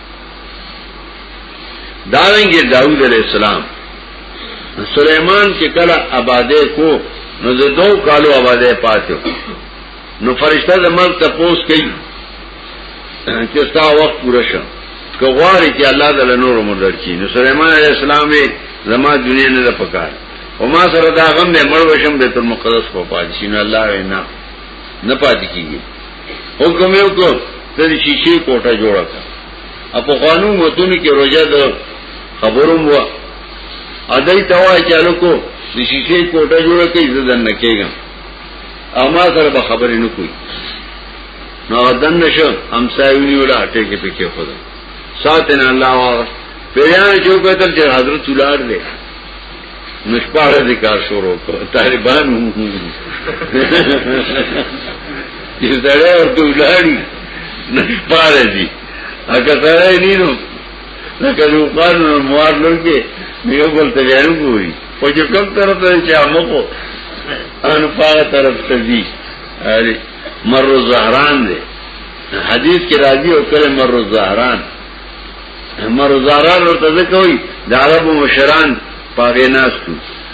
دارنګه داوود علیہ السلام سلیمان چې کله آباده کو نو د دوه کالو آباده پاتو نو فرشتہ د مرګ ته پوس کوي چې ستا وخت پوره شو که غواړي چې الله تعالی نور عمر درکړي نو سليمان عليه السلام یې زما دنیا نه ده پکار او ما سره دا غم نه مړ وشم بیت المقدس په پاتې شي نو الله وینا نه پاتې کیږي حکم یو کو د شیشې کوټه جوړه کړه اپو قانون متون کې روزه د خبروم و ادای توای چالو کو د شیشې کوټه جوړه کړي زدن نه کېږم اما سره به خبرې نه کوي نو دن نشو همسایونی ولا ټی کې پکې خدا ساتنه الله پیران چوکه تر حضرت ولار دی نشپاره دې کار شروع کړ طالبان چې سره ورته ولاړی نشپاره دي اګه سره یې نینو لکه یو قانون موار لږه یو بل ته یې وګوري په یو کوم طرف ته چې امکو ان پاره طرف ته دي اره مر زهران دې حدیث کې راځي او کله مر زهران مرزاران ورته ځکوي د عربو مشران پاغې ناستو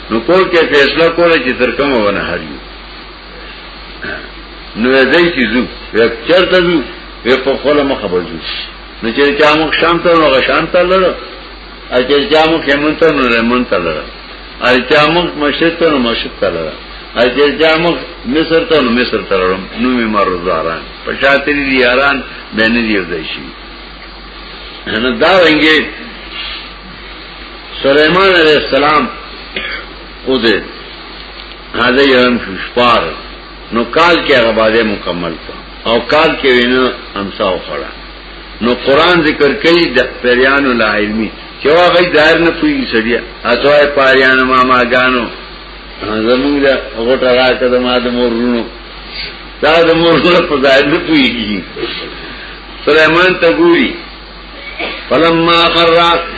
نو کور کې فیصله کوله چې تر کومه ونه هریو نو دای چې زو چرته زو په خپل مخ خبر زو نو چې چا مخ شام ته نو غشان ته لړ او چې چا مخ یمن ته نو یمن ته لړ او چا مخ مشرق ته نو مشرق ته لړ او چې چا مخ مصر ته نو مصر ته لړ نو می مرزاران پښاتری یاران بنې دی ورځي نو دا رنګي سليمان عليه السلام او دې هدا يرم شپار نو کال کې هغه باندې مکمل کړ او کال کې وینه امسا وخړه نو قران ذکر کوي د پریان لا علمي چې هغه دایر نه کوي سړیا اتوای پریان ما ما غانو زمونږ د غټه راکده ما د مورونو دا د مورونو په ځای نه کوي سلیمان ته ګوري فلما خر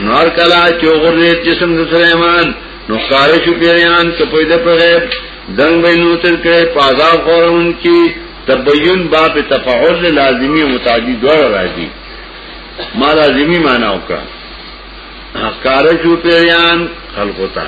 نور کلا چې غرې جسم د سلیمان نو کار شو پیران ته پیدا په غیب دنګ بینو تر کې پازا خورون کی تبین باب تفعل لازمی متعدی دوړ راځي ما لازمی معنا وکړه کار شو پیران خلقو ته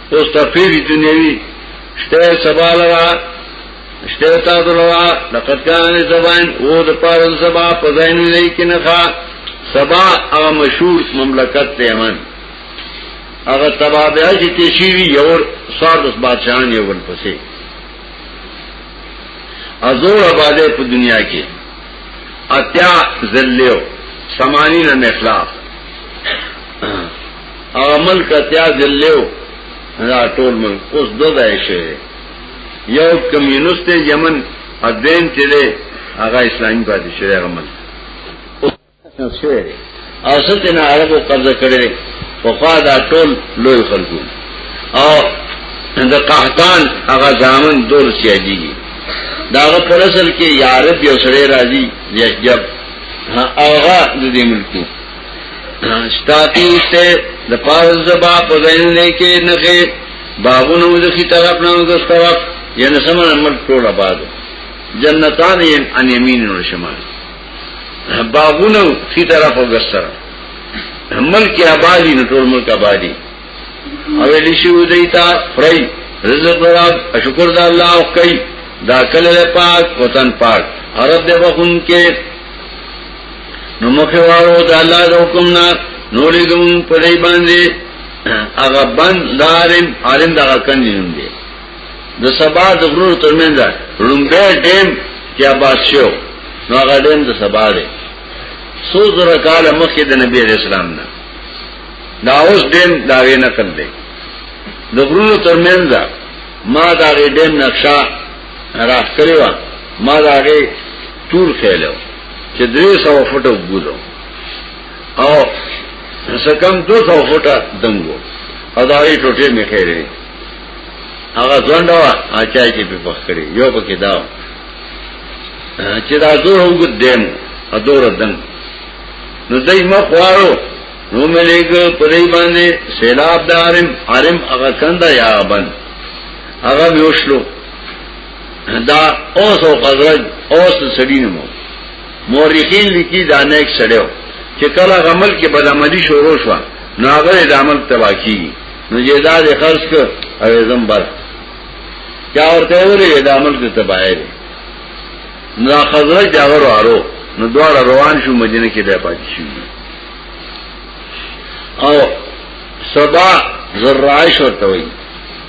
اوس تفیری دنیوی شته سبا لرا شته تا دلوا لقد کان زبان او د پاره سبا په ځای نه لای کې نه ښا سبا هغه مشهور مملکت ته امن هغه تبا بیا چې تشیری یو سادس بادشاہان یو بل پسې ازور آبادې په دنیا کې اتیا ذلیو سمانی نه اخلاق او ملک اتیا ذلیو دا ټول ملک اوس دو ځای شوی یو کمیونست یمن ادین چې دی هغه اسلامي پاتې شوی هغه ملک اوس شوی او ستنه عربو قبضه کړی په خوا دا ټول لوی خلکو او د قحطان هغه ځامن دور سیاجی داغه پر اصل کې یارب یو سره راځي یشجب هغه د دې ملکو ستاقی سے دپار زبا پزین لے کے نخے بابونو دخی طرف نو دس طرف یعنی سمن عمل ټول آباد جنتان یم ان یمین و شمال بابونو خی طرف و دس طرف ملک آبادی نو ټول ملک آبادی اویلی شو دیتا فرائی رزق براب شکر دا اللہ او کئی دا کل پاک وطن پاک عرب دے بخون کے نو مخه وارو د الله د حکم نه نو لګم په دې باندې هغه بند لارم عالم دغه کني نوم دی د سبا د غرور ترمنځ لومبه ټیم چې آباد شو نو هغه ټیم د سبا دی سو زره کال مخکې د نبی رسول الله نه دا اوس ټیم دا وی نه کړل دی د غرور ترمنځ ما دا غي ټیم نقشه راخ کړو ما دا غي تور خېلو چې درې سو فټه وګورو او سکم دو سو فټه دنګو او دا یې ټوټه مې خېلې هغه ځنډه وا اچای چې په پخړې یو پکې دا چې دا زور وګ دیم ا دور دنګ نو دای ما خوارو نو ملګ په دې باندې سیلاب دارم عالم هغه کنده یا بند هغه وشلو دا اوس او قزرج اوس سړی نه مو مورخین لیکي دا نه یک سړیو چې کله غمل کې بدعملی شروع شو نو هغه د عمل تباکی نو جزا دې خرج ک او زم بر چا ورته ویلې د عمل کې تباہی نو خزرج دا ورو ارو نو دواړه روان شو مدینه کې د پاتې شو او سبا زرعش ورته وایي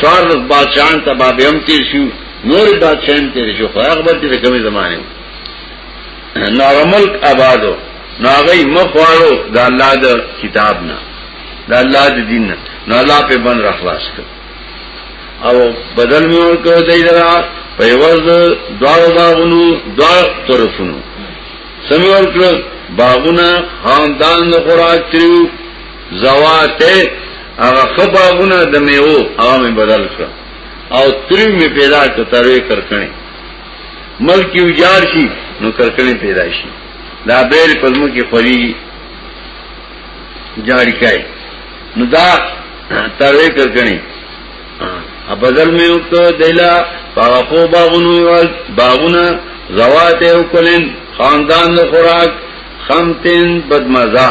سوار بادشاہان تا باب هم تیر شو نور بادشاہان تیر شو خو هغه بل چې کومې زمانه نور ملک آبادو نو هغه مخوالو د الله د کتاب نه د الله د دین نه نو الله په بند راخلاص کړ او بدل مې ورکړ دی دا په ورځ دوه باغونو دوه طرفونو سمور کړ باغونه خاندان خوراک کړو زوات هغه خباغونه د میو هغه می بدل کړ او تری می پیدا کړ تروي کرکنه ملک یو جار شي نو کرکنه پیدا شي دا بیل پزمو کې خوري جاری کای نو دا تروي کرکنه ا بدل می یو ته دلا هغه خو باغونو باغونه زوات او کلن خاندان خوراک خمتن بدمزه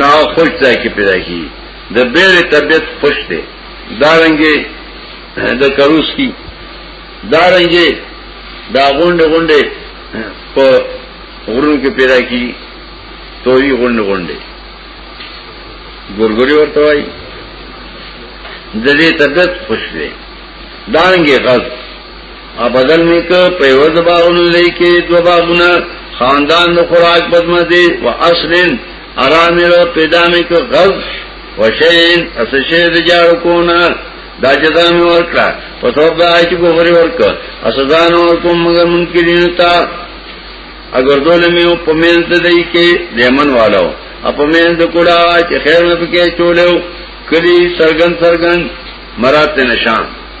نه خوش ځای کې پیدا کی د بیره طبیعت خوش دی دا رنګي د کروس کی دا رنګي دا غونډه غونډه په غرونو کې پیدا کی توری غونډه غونډه ګورګوري ورته وای د دې طبیعت خوش دی دا رنګي غز ابدل می که په یو د باغونو لیکي دو باغونه خاندان د خوراک بدمزه و اصلن آرام رو پیدا می که غز و شین اس شی د جاړو کونه دا جزا می ورکړه په توګه دا چې ګوري ورک اسدان اور کوم مگر منکرین تا اگر دول می په مینځ د دی کې دیمن والو اپ مینځ د کولا چې خیر نه پکې چولیو کلی سرګن سرګن مرات نشان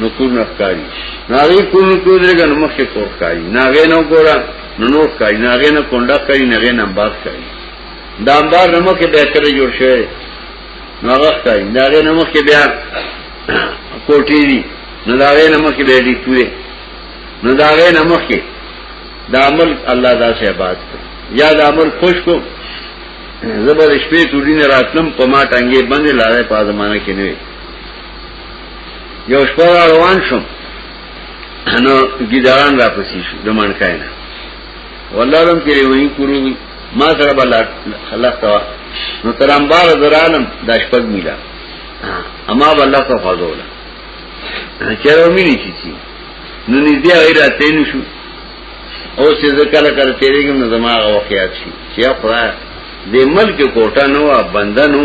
نو کور نه ښکاری ناغي کور نو کور درګه نو مخ کې کور ښکاری ناغي نو ګورا نو نو ښکاری ناغي نه کونډه ښکاری ناغي نه امبار ښکاری دا امبار نو مخ کې به تر جوړ شوی نو هغه ښکاری ناغي نو مخ کې بیا کوټی دی نو داغه نه مخ کې به دې پوره نو داغه نه مخ کې دا عمل الله دا سه آباد کړ یا دا عمل خوش کو زبر شپې ټولینه راتلم په ما ټنګې باندې لارې په ازمانه کې نه یو شپه را روان شم نو ګیداران را پسی شو د منکای نه والله لم کې وی کورو ما سره بل خلق تا نو ترام بار درالم د شپږ میلا اما بل لا کو فضول چیرې مې نه چی نو نږدې غیر اتین شو او چې ذکر کړ تیرېږم نو دماغ وخیات شي چې خدای دې ملک کوټه نو بندنو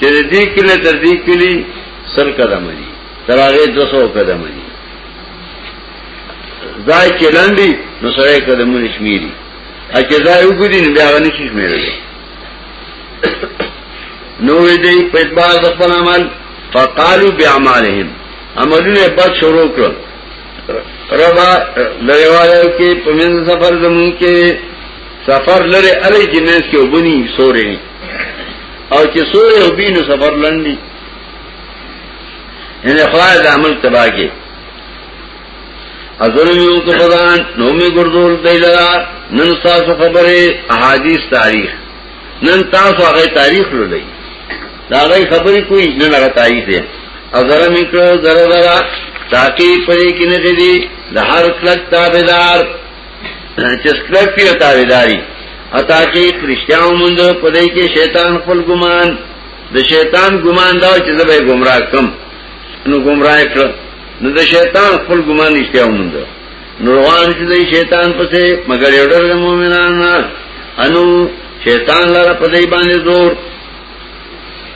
چې د دې کله تر دې کلی سر قدم دي تر هغه 200 قدم دي ځای چې لاندې نو سره قدمونه شمیري اچھا ځای وګوري نو بیا ونه شمیرل نو دې په اعتبار د خپل عمل فقالو باعمالهم عملونه بعد شروع کړ ربا لریواله کې پمن سفر زمون کې سفر لره علی جنس کې وبني سورې او چې سورې او بینو سفر لنډي ان خدای د عمل تبا کې اذرم یو کو خدان نو می ګردول دیلا نن تاسو خبره احادیث تاریخ نن تاسو هغه تاریخ لولئ دا هغه خبرې کوی نن هغه تاریخ دی اذرم یک زره زره تاکي پرې کې نه دي د هر کلک تابعدار چې سکلر پی او تابعداري اتا کې کرشتیا ومند په دې کې شیطان خپل ګمان د شیطان ګمان دا چې زه به گمراه کم نو گمراه کړ نو د شیطان خپل ګمان نشته ومند نو روان چې د شیطان پسې مگر یو ډول مؤمنان انو شیطان لاره په دې باندې زور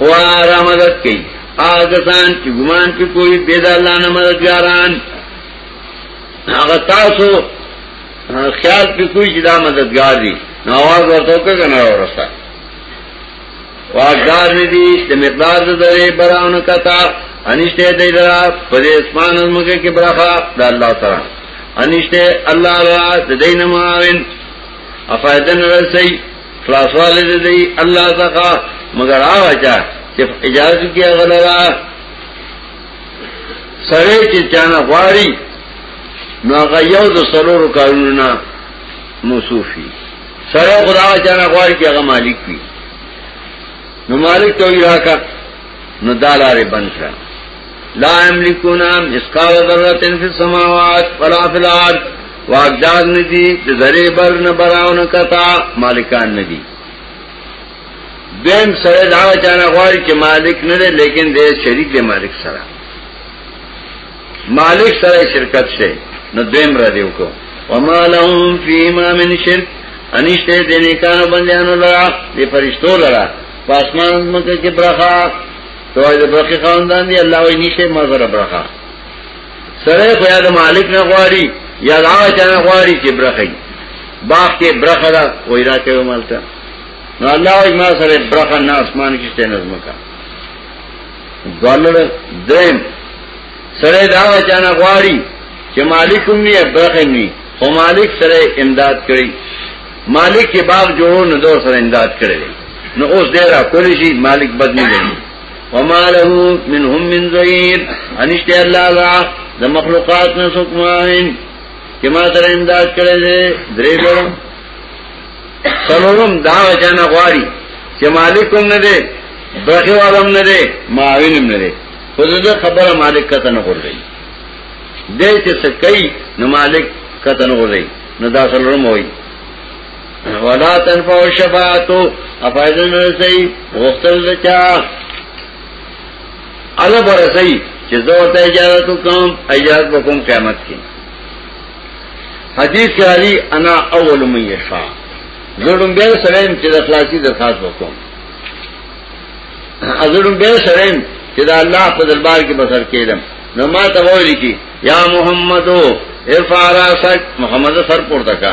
وارا مدد کئی آگسان چی گمان کی کوئی بید اللہ نا مددگاران اگر تاسو خیال پی کوئی چی دا مددگار دی نو آواز ورطو که کنر ورسا واقدار ندی دا مقدار دا دره براون کتا انشتے دی درا پدی اسمان از مکر کی برخا دا اللہ سران انشتے اللہ را دا دین معاون افایدن رسی خلاصواله دې دی الله څخه مگر هغه چا چې اجازه کیه غلرا سره چې چانه غواړي نو هغه یو د سلورو کارونه موصوفي سره خدا چانه غواړي چې هغه مالک وي نو مالک ته یې راکا نو دالاره بند کړه لا املکونا اسقال ذره فی السماوات ولا فی الارض واقدار ندی ذرے بر نہ براؤن کتا مالکان ندی دین سرے دا چانا غوار کے مالک نہ دے لیکن دے شریک دے مالک سرا مالک سرے شرکت سے نہ دیم رہ دیو کو وما لهم فيما من شرك انشته دې نه کانو بندیانو لرا دې فرشتو لرا پاسمان مکه کې برخه توای دې برخه خواندان دي الله وي نشته مزره برخه سره خو یا د مالک نه غواړي یا دا چا نه غواړي چې برخه باغ کې برخه دا وای را کوي مالته نو الله او ما سره برخه نه اسمان کې شته نظم کا ځلره دیم سره دا چا نه غواړي چې مالک هم نه برخه نه خو مالک سره امداد کړي مالک کې باغ جوړو نو دو سره امداد کړي نو اوس ډیر اکول شي مالک بد نه دی وما له منهم من زهير انشته الله لا د مخلوقات نه سکماین چې ما سره امداد کړی دی درې ګرم سلورم دا جنا غواړي چې مالکوم نه دی برخه والم نه دی معاونم نه دی خو دا خبره مالک کته نه غوړي دې چې سکه نو مالک کته نه غوړي نو دا سلورم وایي ولا تنفع الشفاعت افایده نرسی غختل دچا علا برسی چه زورتا اجازتو کم اجازت بکم قیمت کی حدیث کی حالی انا اول من یشفا زرم بیر سرین چه دخلاسی درخواست بکم ازرم بیر سرین چه دا اللہ پا دربار کی بسر کیدم نو ما تبولی کی یا محمدو ارفع راسک محمد سر پورتا کا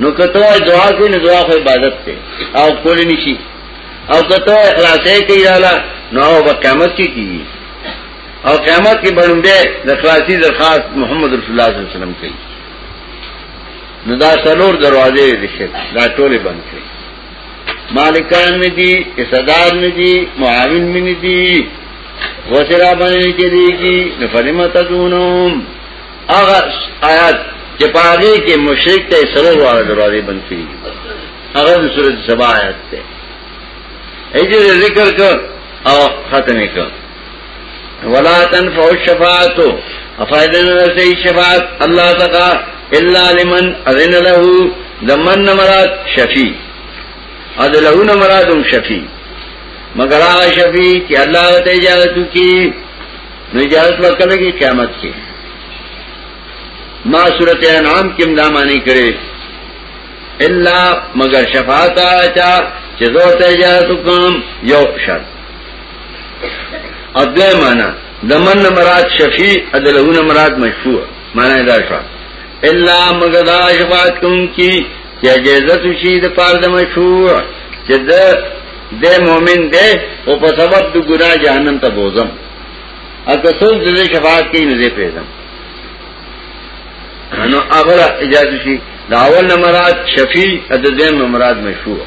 نو کته وای دعا کوي نو دعا خو عبادت ته او کول نشي او کته اخلاصې کوي رااله نو په قیامت کې کیږي او قیامت کې باندې د اخلاصي درخواست محمد رسول الله صلی الله علیه وسلم کوي نو دا سلور دروازې دي چې دا ټوله بند کړي مالکان نه دي صدار نه دي معاون مې نه دي وسرا باندې کې دي کې نفرمت دونم هغه آیات چې پاره کې مشرک ته سره واره دروازې بند کړي هغه د سورۃ سبا آیات ده ایجه ذکر کر او ختم کر ولا تنفع الشفاعت افائده نرسی شفاعت اللہ تقا الا لمن اذن له لمن نمرات شفیع اذن له نمراتم شفیع مگر آغا شفیع چی اللہ غت اجازتو کی نو اجازت ورکړه کې قیامت کې ما سورته انعام کې مدامانی کړي الا مگر شفاعت آتا چې زه ته اجازت کوم یو شرط اده معنا دمن مراد شفیع ادلهونه مراد مشفوع معنا دا شو الا مگر دا شفاعت کوم کی چې اجازه شي د پاره د مشفوع چې د د مؤمن دی او په سبب د ګناه جهنم ته بوزم اګه څوک دې شفاعت کوي نه دې پیدا نو هغه اجازه شي دا اول نمرات شفیع د دې نمرات مشروع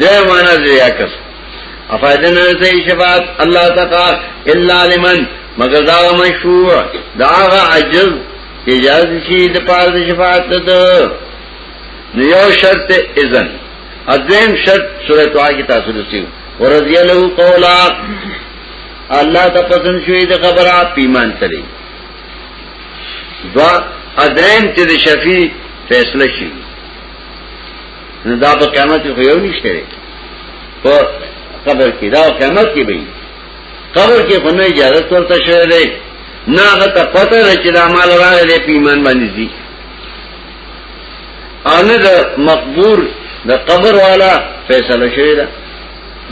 دې معنا دې یا کس افایده نه ته شفاعت الله تعالی الا لمن مگر دا مشروع دا هغه عجز اجازه شي د پاره د شفاعت ته نو یو شرط اذن اذن شرط سورۃ واقع تاسو لسیو ورضی له قولا الله ته پسند شوې د خبره پیمان سره دوا ادرین چې د شفیع فیصله شي نو دا په قیامت کې یو نشته په قبر کې دا قیامت کې به قبر کې په نه اجازه ورته شوې ده نه هغه ته پته چې د اعمال راغلي په ایمان باندې دي او نه د مقبور د قبر والا فیصله شوی ده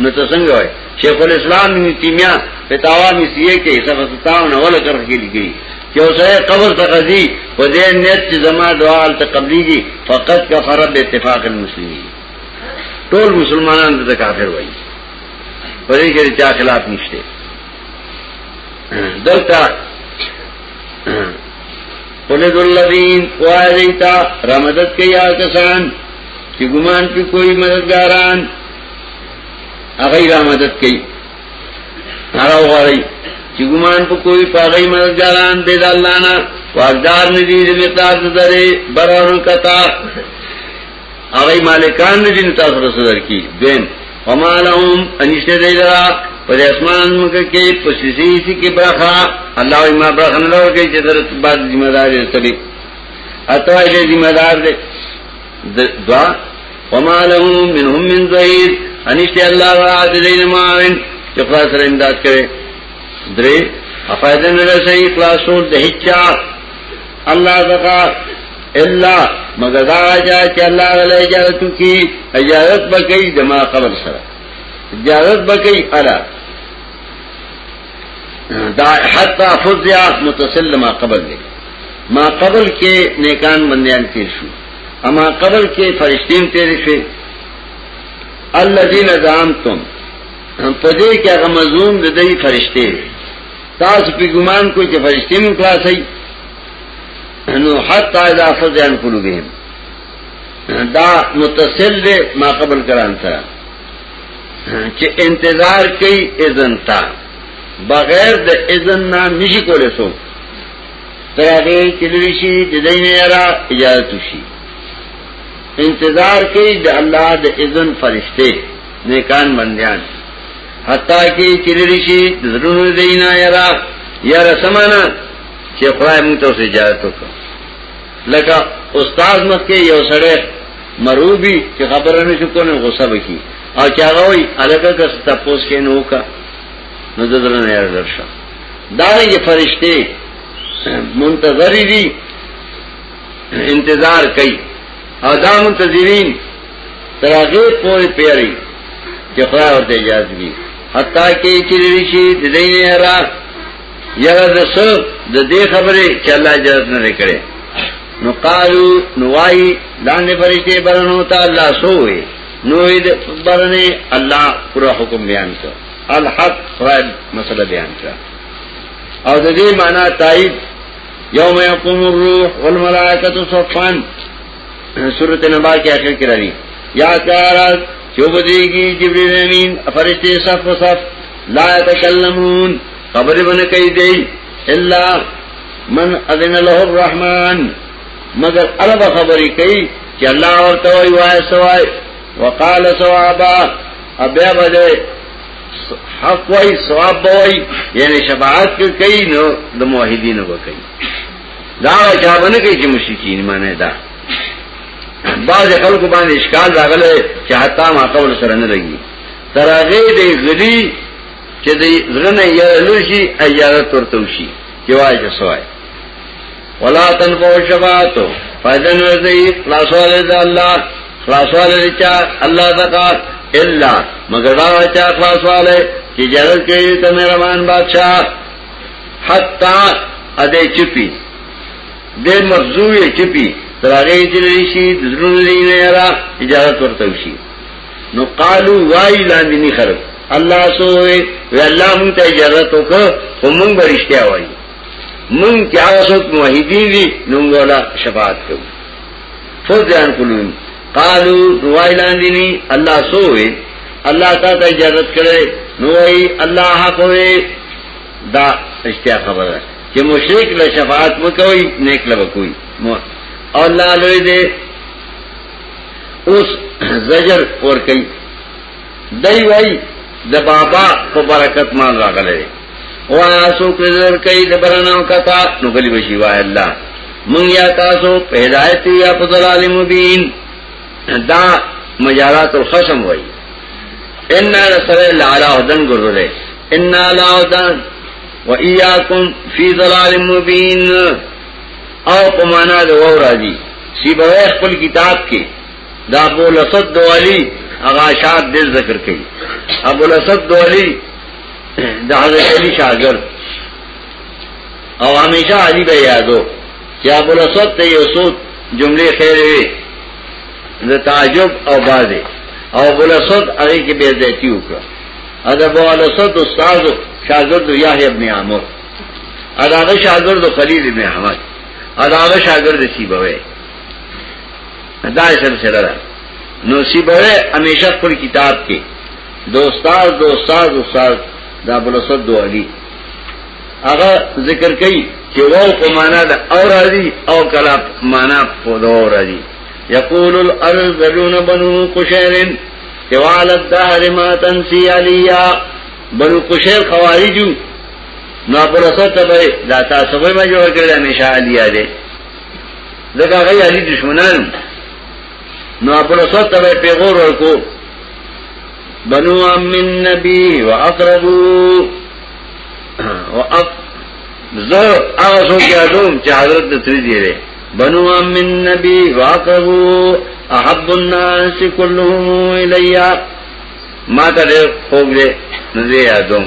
نو ته څنګه وای شیخ الاسلام ابن تیمیہ فتاوا مسیح کې سبا ستاو نه ولا کر کې لګی چې اوسه قبر ته غزي په دې نیت چې زما دعا ال تقبلیږي فقط کفر به اتفاق المسلمین ټول مسلمانان د کافر وای په دې کې چا خلاف نشته دلته قلد اللذین وای دیتا را مدد کئی آکسان چی گمان پی کوئی مددگاران اغی را مدد کئی اغا غاری چی گمان پی کوئی پا اغی مددگاران بید اللہ نا واقدار ندید مقدار دارے برارو کتا هغه مالکان نه دي تاسو ته صدر کی دین وما لهم انشته دی لرا پر اسمان مکه کې پسیسی سی کې برخه الله ما برخه نه لور کې چې در بعد ذمہ دار یې تبي اته یې ذمہ دار دی دعا وما لهم منهم من ظهير انشته الله را دین معاون چې خلاص سره امداد کوي درې افایده نه رسي خلاصول د هیڅ الله دغا الا مگر دا جا چې الله غلې اجازه کی اجازه بکې دما قبر سره اجازه بکې الا دا حتا فزع متصل ما قبل دې ما قبل کې نیکان بندیان کې شو اما قبل کې فرشتین تیر شي الذين زعمتم په دې کې هغه مزوم د دې فرشته تاسو په ګمان کوی چې فرشتي مون خلاصي نو حتا اذا فزعن قلوبهم دا متصل دی ما قبل کران سره چې انتظار کوي اذن تا بغیر د اذن نه نشي کولای سو تر هغه چې لري شي د دې نه را اجازه شي انتظار کوي د الله د اذن فرشته نیکان بندیان حتا کې چیرې شي درونو دینا یرا یرا سمانا چې خدای موږ ته اجازه وکړه لکه استاد مکه یو سړی مروبي چې خبره نشو کونه غصه وکي او چې هغه وي الګه کس تاسو کې نو کا نو دغه نه یاد درشه دا یې فرشته منتظر دي انتظار کوي او دا منتظرین تر هغه پورې پیری چې خدای ورته اجازه وی حتی کې چې ریشي د دې نه را یره د څو د دې خبرې چې الله اجازه نه کړې نو قالو نوای لاندې فرشته برنو ته الله سوې نو دې برنه الله پورا حکم بیان کړ الحق خدای مسله بیان کړ او د دې معنی تایید یوم یقوم الروح والملائکه صفان سورت نبا کی آخر کی راوی یا کارات چوب دیگی جبریل امین فرشتی صف و صف لا تکلمون خبر بنا کئی دی الا من اذن له الرحمن مگر عرب خبری کئی چی اللہ ورطوئی وائے سوائی وقال سوابا ابیا بدے حق وای ثواب وای یعنی شفاعت کوي نو د موحدینو وکړي دا چا باندې کې چې مشرکین معنی دا بعض خلکو باندې اشکال راغلی چې حتی ما قول سره نه لګي ترغه دې غلی چې دې زرنه یې لوشي ایاره ترته وشي چې وای چې سوای ولا تنفو شفاعتو فیدن رضی خلاصوالی دا اللہ خلاصوالی رچا اللہ تقا اللہ مگر دا رچا خلاصوالی چی جرد کئی تا میرمان بادشاہ حتا اده چپی د مفزوی چپی تراغی جلیشی دزرون لینه را اجازت ورتوشی نو قالو وای لاندې نه خرج الله سوې وی الله مونږ ته اجازت وکړه خو مونږ برشتیا وای مونږ چې هغه څوک موحدین دي نو مولا شفاعت کوو فوزیان کولون قالو نوائی لاندینی اللہ سووی اللہ تا تا اجازت کرے نوائی اللہ حق ہوئے دا اشتیا خبر ہے کہ مشرک لشفاعت مکوئی نیک لبکوئی اور اللہ لوئی دے اس زجر اور کئی دائی وائی دا بابا کو برکت مان راگلے وایا سو کذر کوي د برنو کتا نو غلی بشي وای الله مونږ یا تاسو په هدایت یا په ضلال مبین دا مجارات الخصم وای ان رسول الله علی هدن ګرځره ان لا هدن و ایاکم فی ضلال مبین او پمانا د وو راځي سی به خپل کتاب کې دا ابو لسد دوالی اغا شاد دل ذکر کړي ابو لسد دوالی د حضرت علی شاګرد او همیشه علی به یادو چې ابو الاسود ته یو څو جملې خیر وي د تعجب او بازه او ابو الاسود هغه کې به ذاتی وکړه ادا ابو الاسود استاد شاګرد یحیی ابن عمر ادا هغه شاګرد خلیل ابن احمد ادا هغه شاګرد سیبوي دا سلسله ده نو سی بوے ہمیشہ پر کتاب کے دوستاز دوستاز استاز دا بلسد دو علی اگر ذکر کئی کہ وہ کو مانا دا اور علی او کلا مانا پو دا اور علی یقول الارض دلون بنو کشیرن کہ والد دار ما تنسی علیہ بنو کشیر خواریجو نو پر اثر ته به دا تاسو به ما جوړ کړل همیشه علی علی دغه غي علی دشمنان نو ابو رسول ته پیغور ورکو بنو امن نبی و اقربو و اق زه هغه څوک یادوم چې حضرت تری دی لري بنو امن نبی و اقربو احب الناس كلهم الیا ما ته خوګره نه یادوم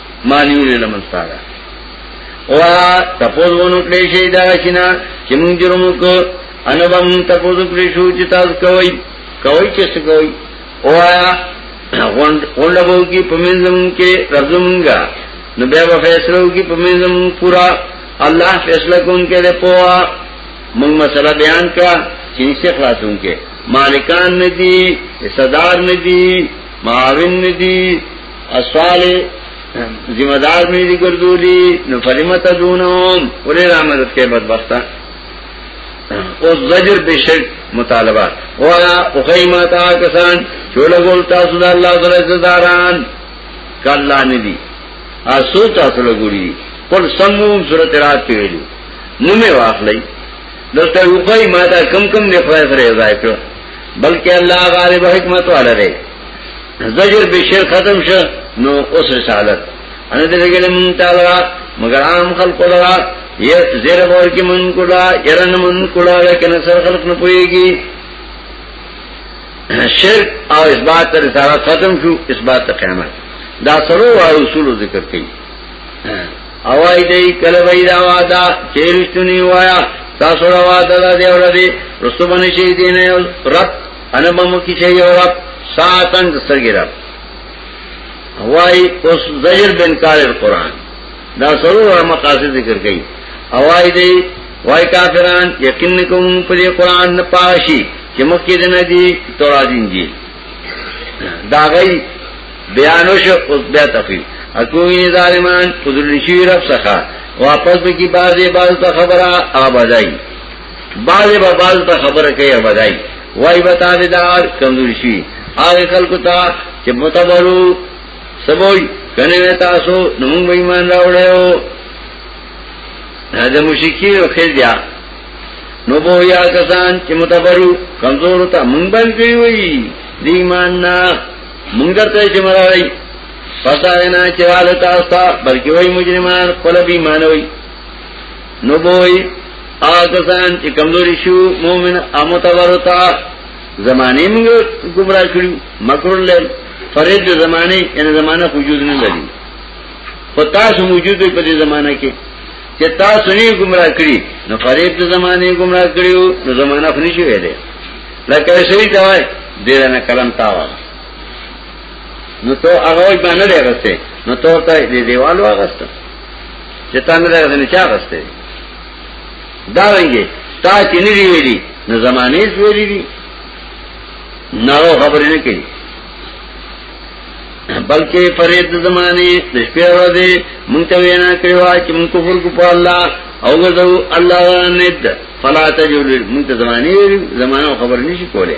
معنی ویلې لمن ستاره او تاسو ونه کړی شي دا شنه چې موږ جرم کو انو بم تاسو کړی شو چې تاسو کوي کوي چې څه کوي او غونډبو کی پمنزم کې رزمګا نو بیا په فیصلو کې پمنزم پورا الله فیصله کوم کې ده پوا موږ مسله بیان کړه چې څه خلاصون کې مالکان ندي صدار ندي معاون ندي اسوال ذمہ دار مې دي ګرځولي نو فلم تدونهم ولې را مدد کې بدبخته او زجر بشک مطالبه وایا او خیمه تا کسان چول ګول تاسو د الله سره زداران کلا نه دي اسو تاسو له ګوري پر سمو صورت رات کې ویلو نو مې واخلې دلته یو کوي ما دا کم کم نه خدای سره ځای کړ بلکې الله غالب حکمت والا دی زجر به شر ختم شو نو اوس رسالت انا دې لګل مون تعالی مگر عام خلق لرا یہ زیر بور کی من کلا یرن من کلا لیکن سر خلق نہ پوئے گی شرک اور اس بات پر رسالت ختم شو اس بات پر قیامت دا سرو اور اصول ذکر کی اوائی دی کل بھائی دا وعدہ چیرشتنی ہوا تاسو روا ده دی ورته رسو باندې شي دین رب انا ممو کی چه یو رب ساتن دسترگی رب اوائی اس زجر بنکار القرآن دا سرور اور مقاصد ذکر کئی اوائی دی وائی کافران یقین کم پر قرآن نپاشی چه مکی دن دی تورا دین جی دا غی بیانوش اس بیا تفیل اکوئی ظالمان قدرنشوی رب سخا واپس بکی بازی بازتا خبرہ آبادائی بعض به بعض ته خبره کوي او بدای وای به تابعدار کمزوري شي هغه خلکو ته چې متبرو سبوي کنه تاسو نو موږ ایمان راوړیو دا مشکین او خیر دیا نو بو یا کسان چې متبرو کمزور ته مونږ باندې وی دی ایمان نه مونږ درته چې مرای پتا نه چې والتا تاسو بلکې وای مجرمان خپل به ایمان وی نو بوئی آکسان چی کمزوری شو مومن امتورو تا زمانی منگو گمرا کریو مکر لیل فرید دو زمانی یعنی زمانہ خوجود نی لگی خو تاسو موجود دی په دې زمانہ کې چې تاسو نه گمراه کړی نو فرید د زمانه گمراه کړیو نو زمانہ خو نشي ویلې لکه شي دا وای دیر نه کلم تاوا نو ته هغه باندې راغسته نو ته ته دې دیوال واغسته چې تا نه راغلی نه چا غسته دا وینګي تا چې نه دی ویلي نو زمانه یې ویلي دي نه خبرې نه کوي بلکې فرید زمانه د شپې ورځې مونږ ته وینا کوي چې مونږ کفر کو په الله او غزو الله ند فلا تجول مونږ ته زمانه زمانه خبر نشي کوله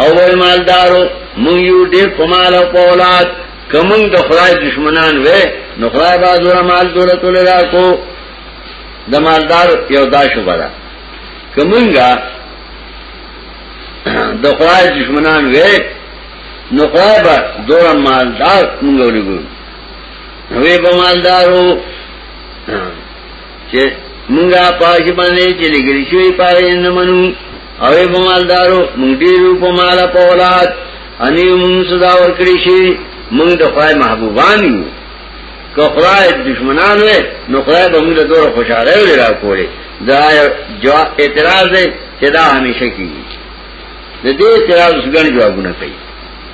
او وای مالدارو مونږ یو ډیر په مال او په اولاد کومون د خدای دشمنان وې نو خدای به زور مال دولت لرا کو د مالدار یو دا شوبه ده کومونګه د خدای دشمنان وې نو خدای به زور مالدار مونږ ولګو وې به مالدارو چې مونږه پاش باندې چې لګل شوی پاره نه منو او په مالدارو مونږ ډیرو په مال په اولاد اني مونږ صدا ور کړی شي مونږ د خدای محبوبان یو که خدای دشمنان وې نو خدای به موږ دور خوشاله وي را کولې دا جواب اعتراض دی چې دا همیشه کیږي د دې اعتراض څنګه جوابونه کوي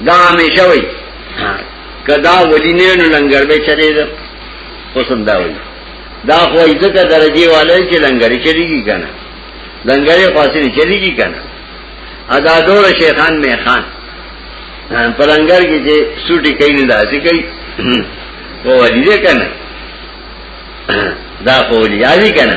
دا همیشه وي کدا ولینې نو لنګر به چرې ده پسند دا وایي دا خو ایزکه درجه والے چې لنګری چلیږي کنه لنګری خاصه نه چلیږي کنه ادا دور شیخان می خان پرنګر کې چې سټي کوي نه داسي کوي او ولې دې کنه دا خو ولې یاري کنه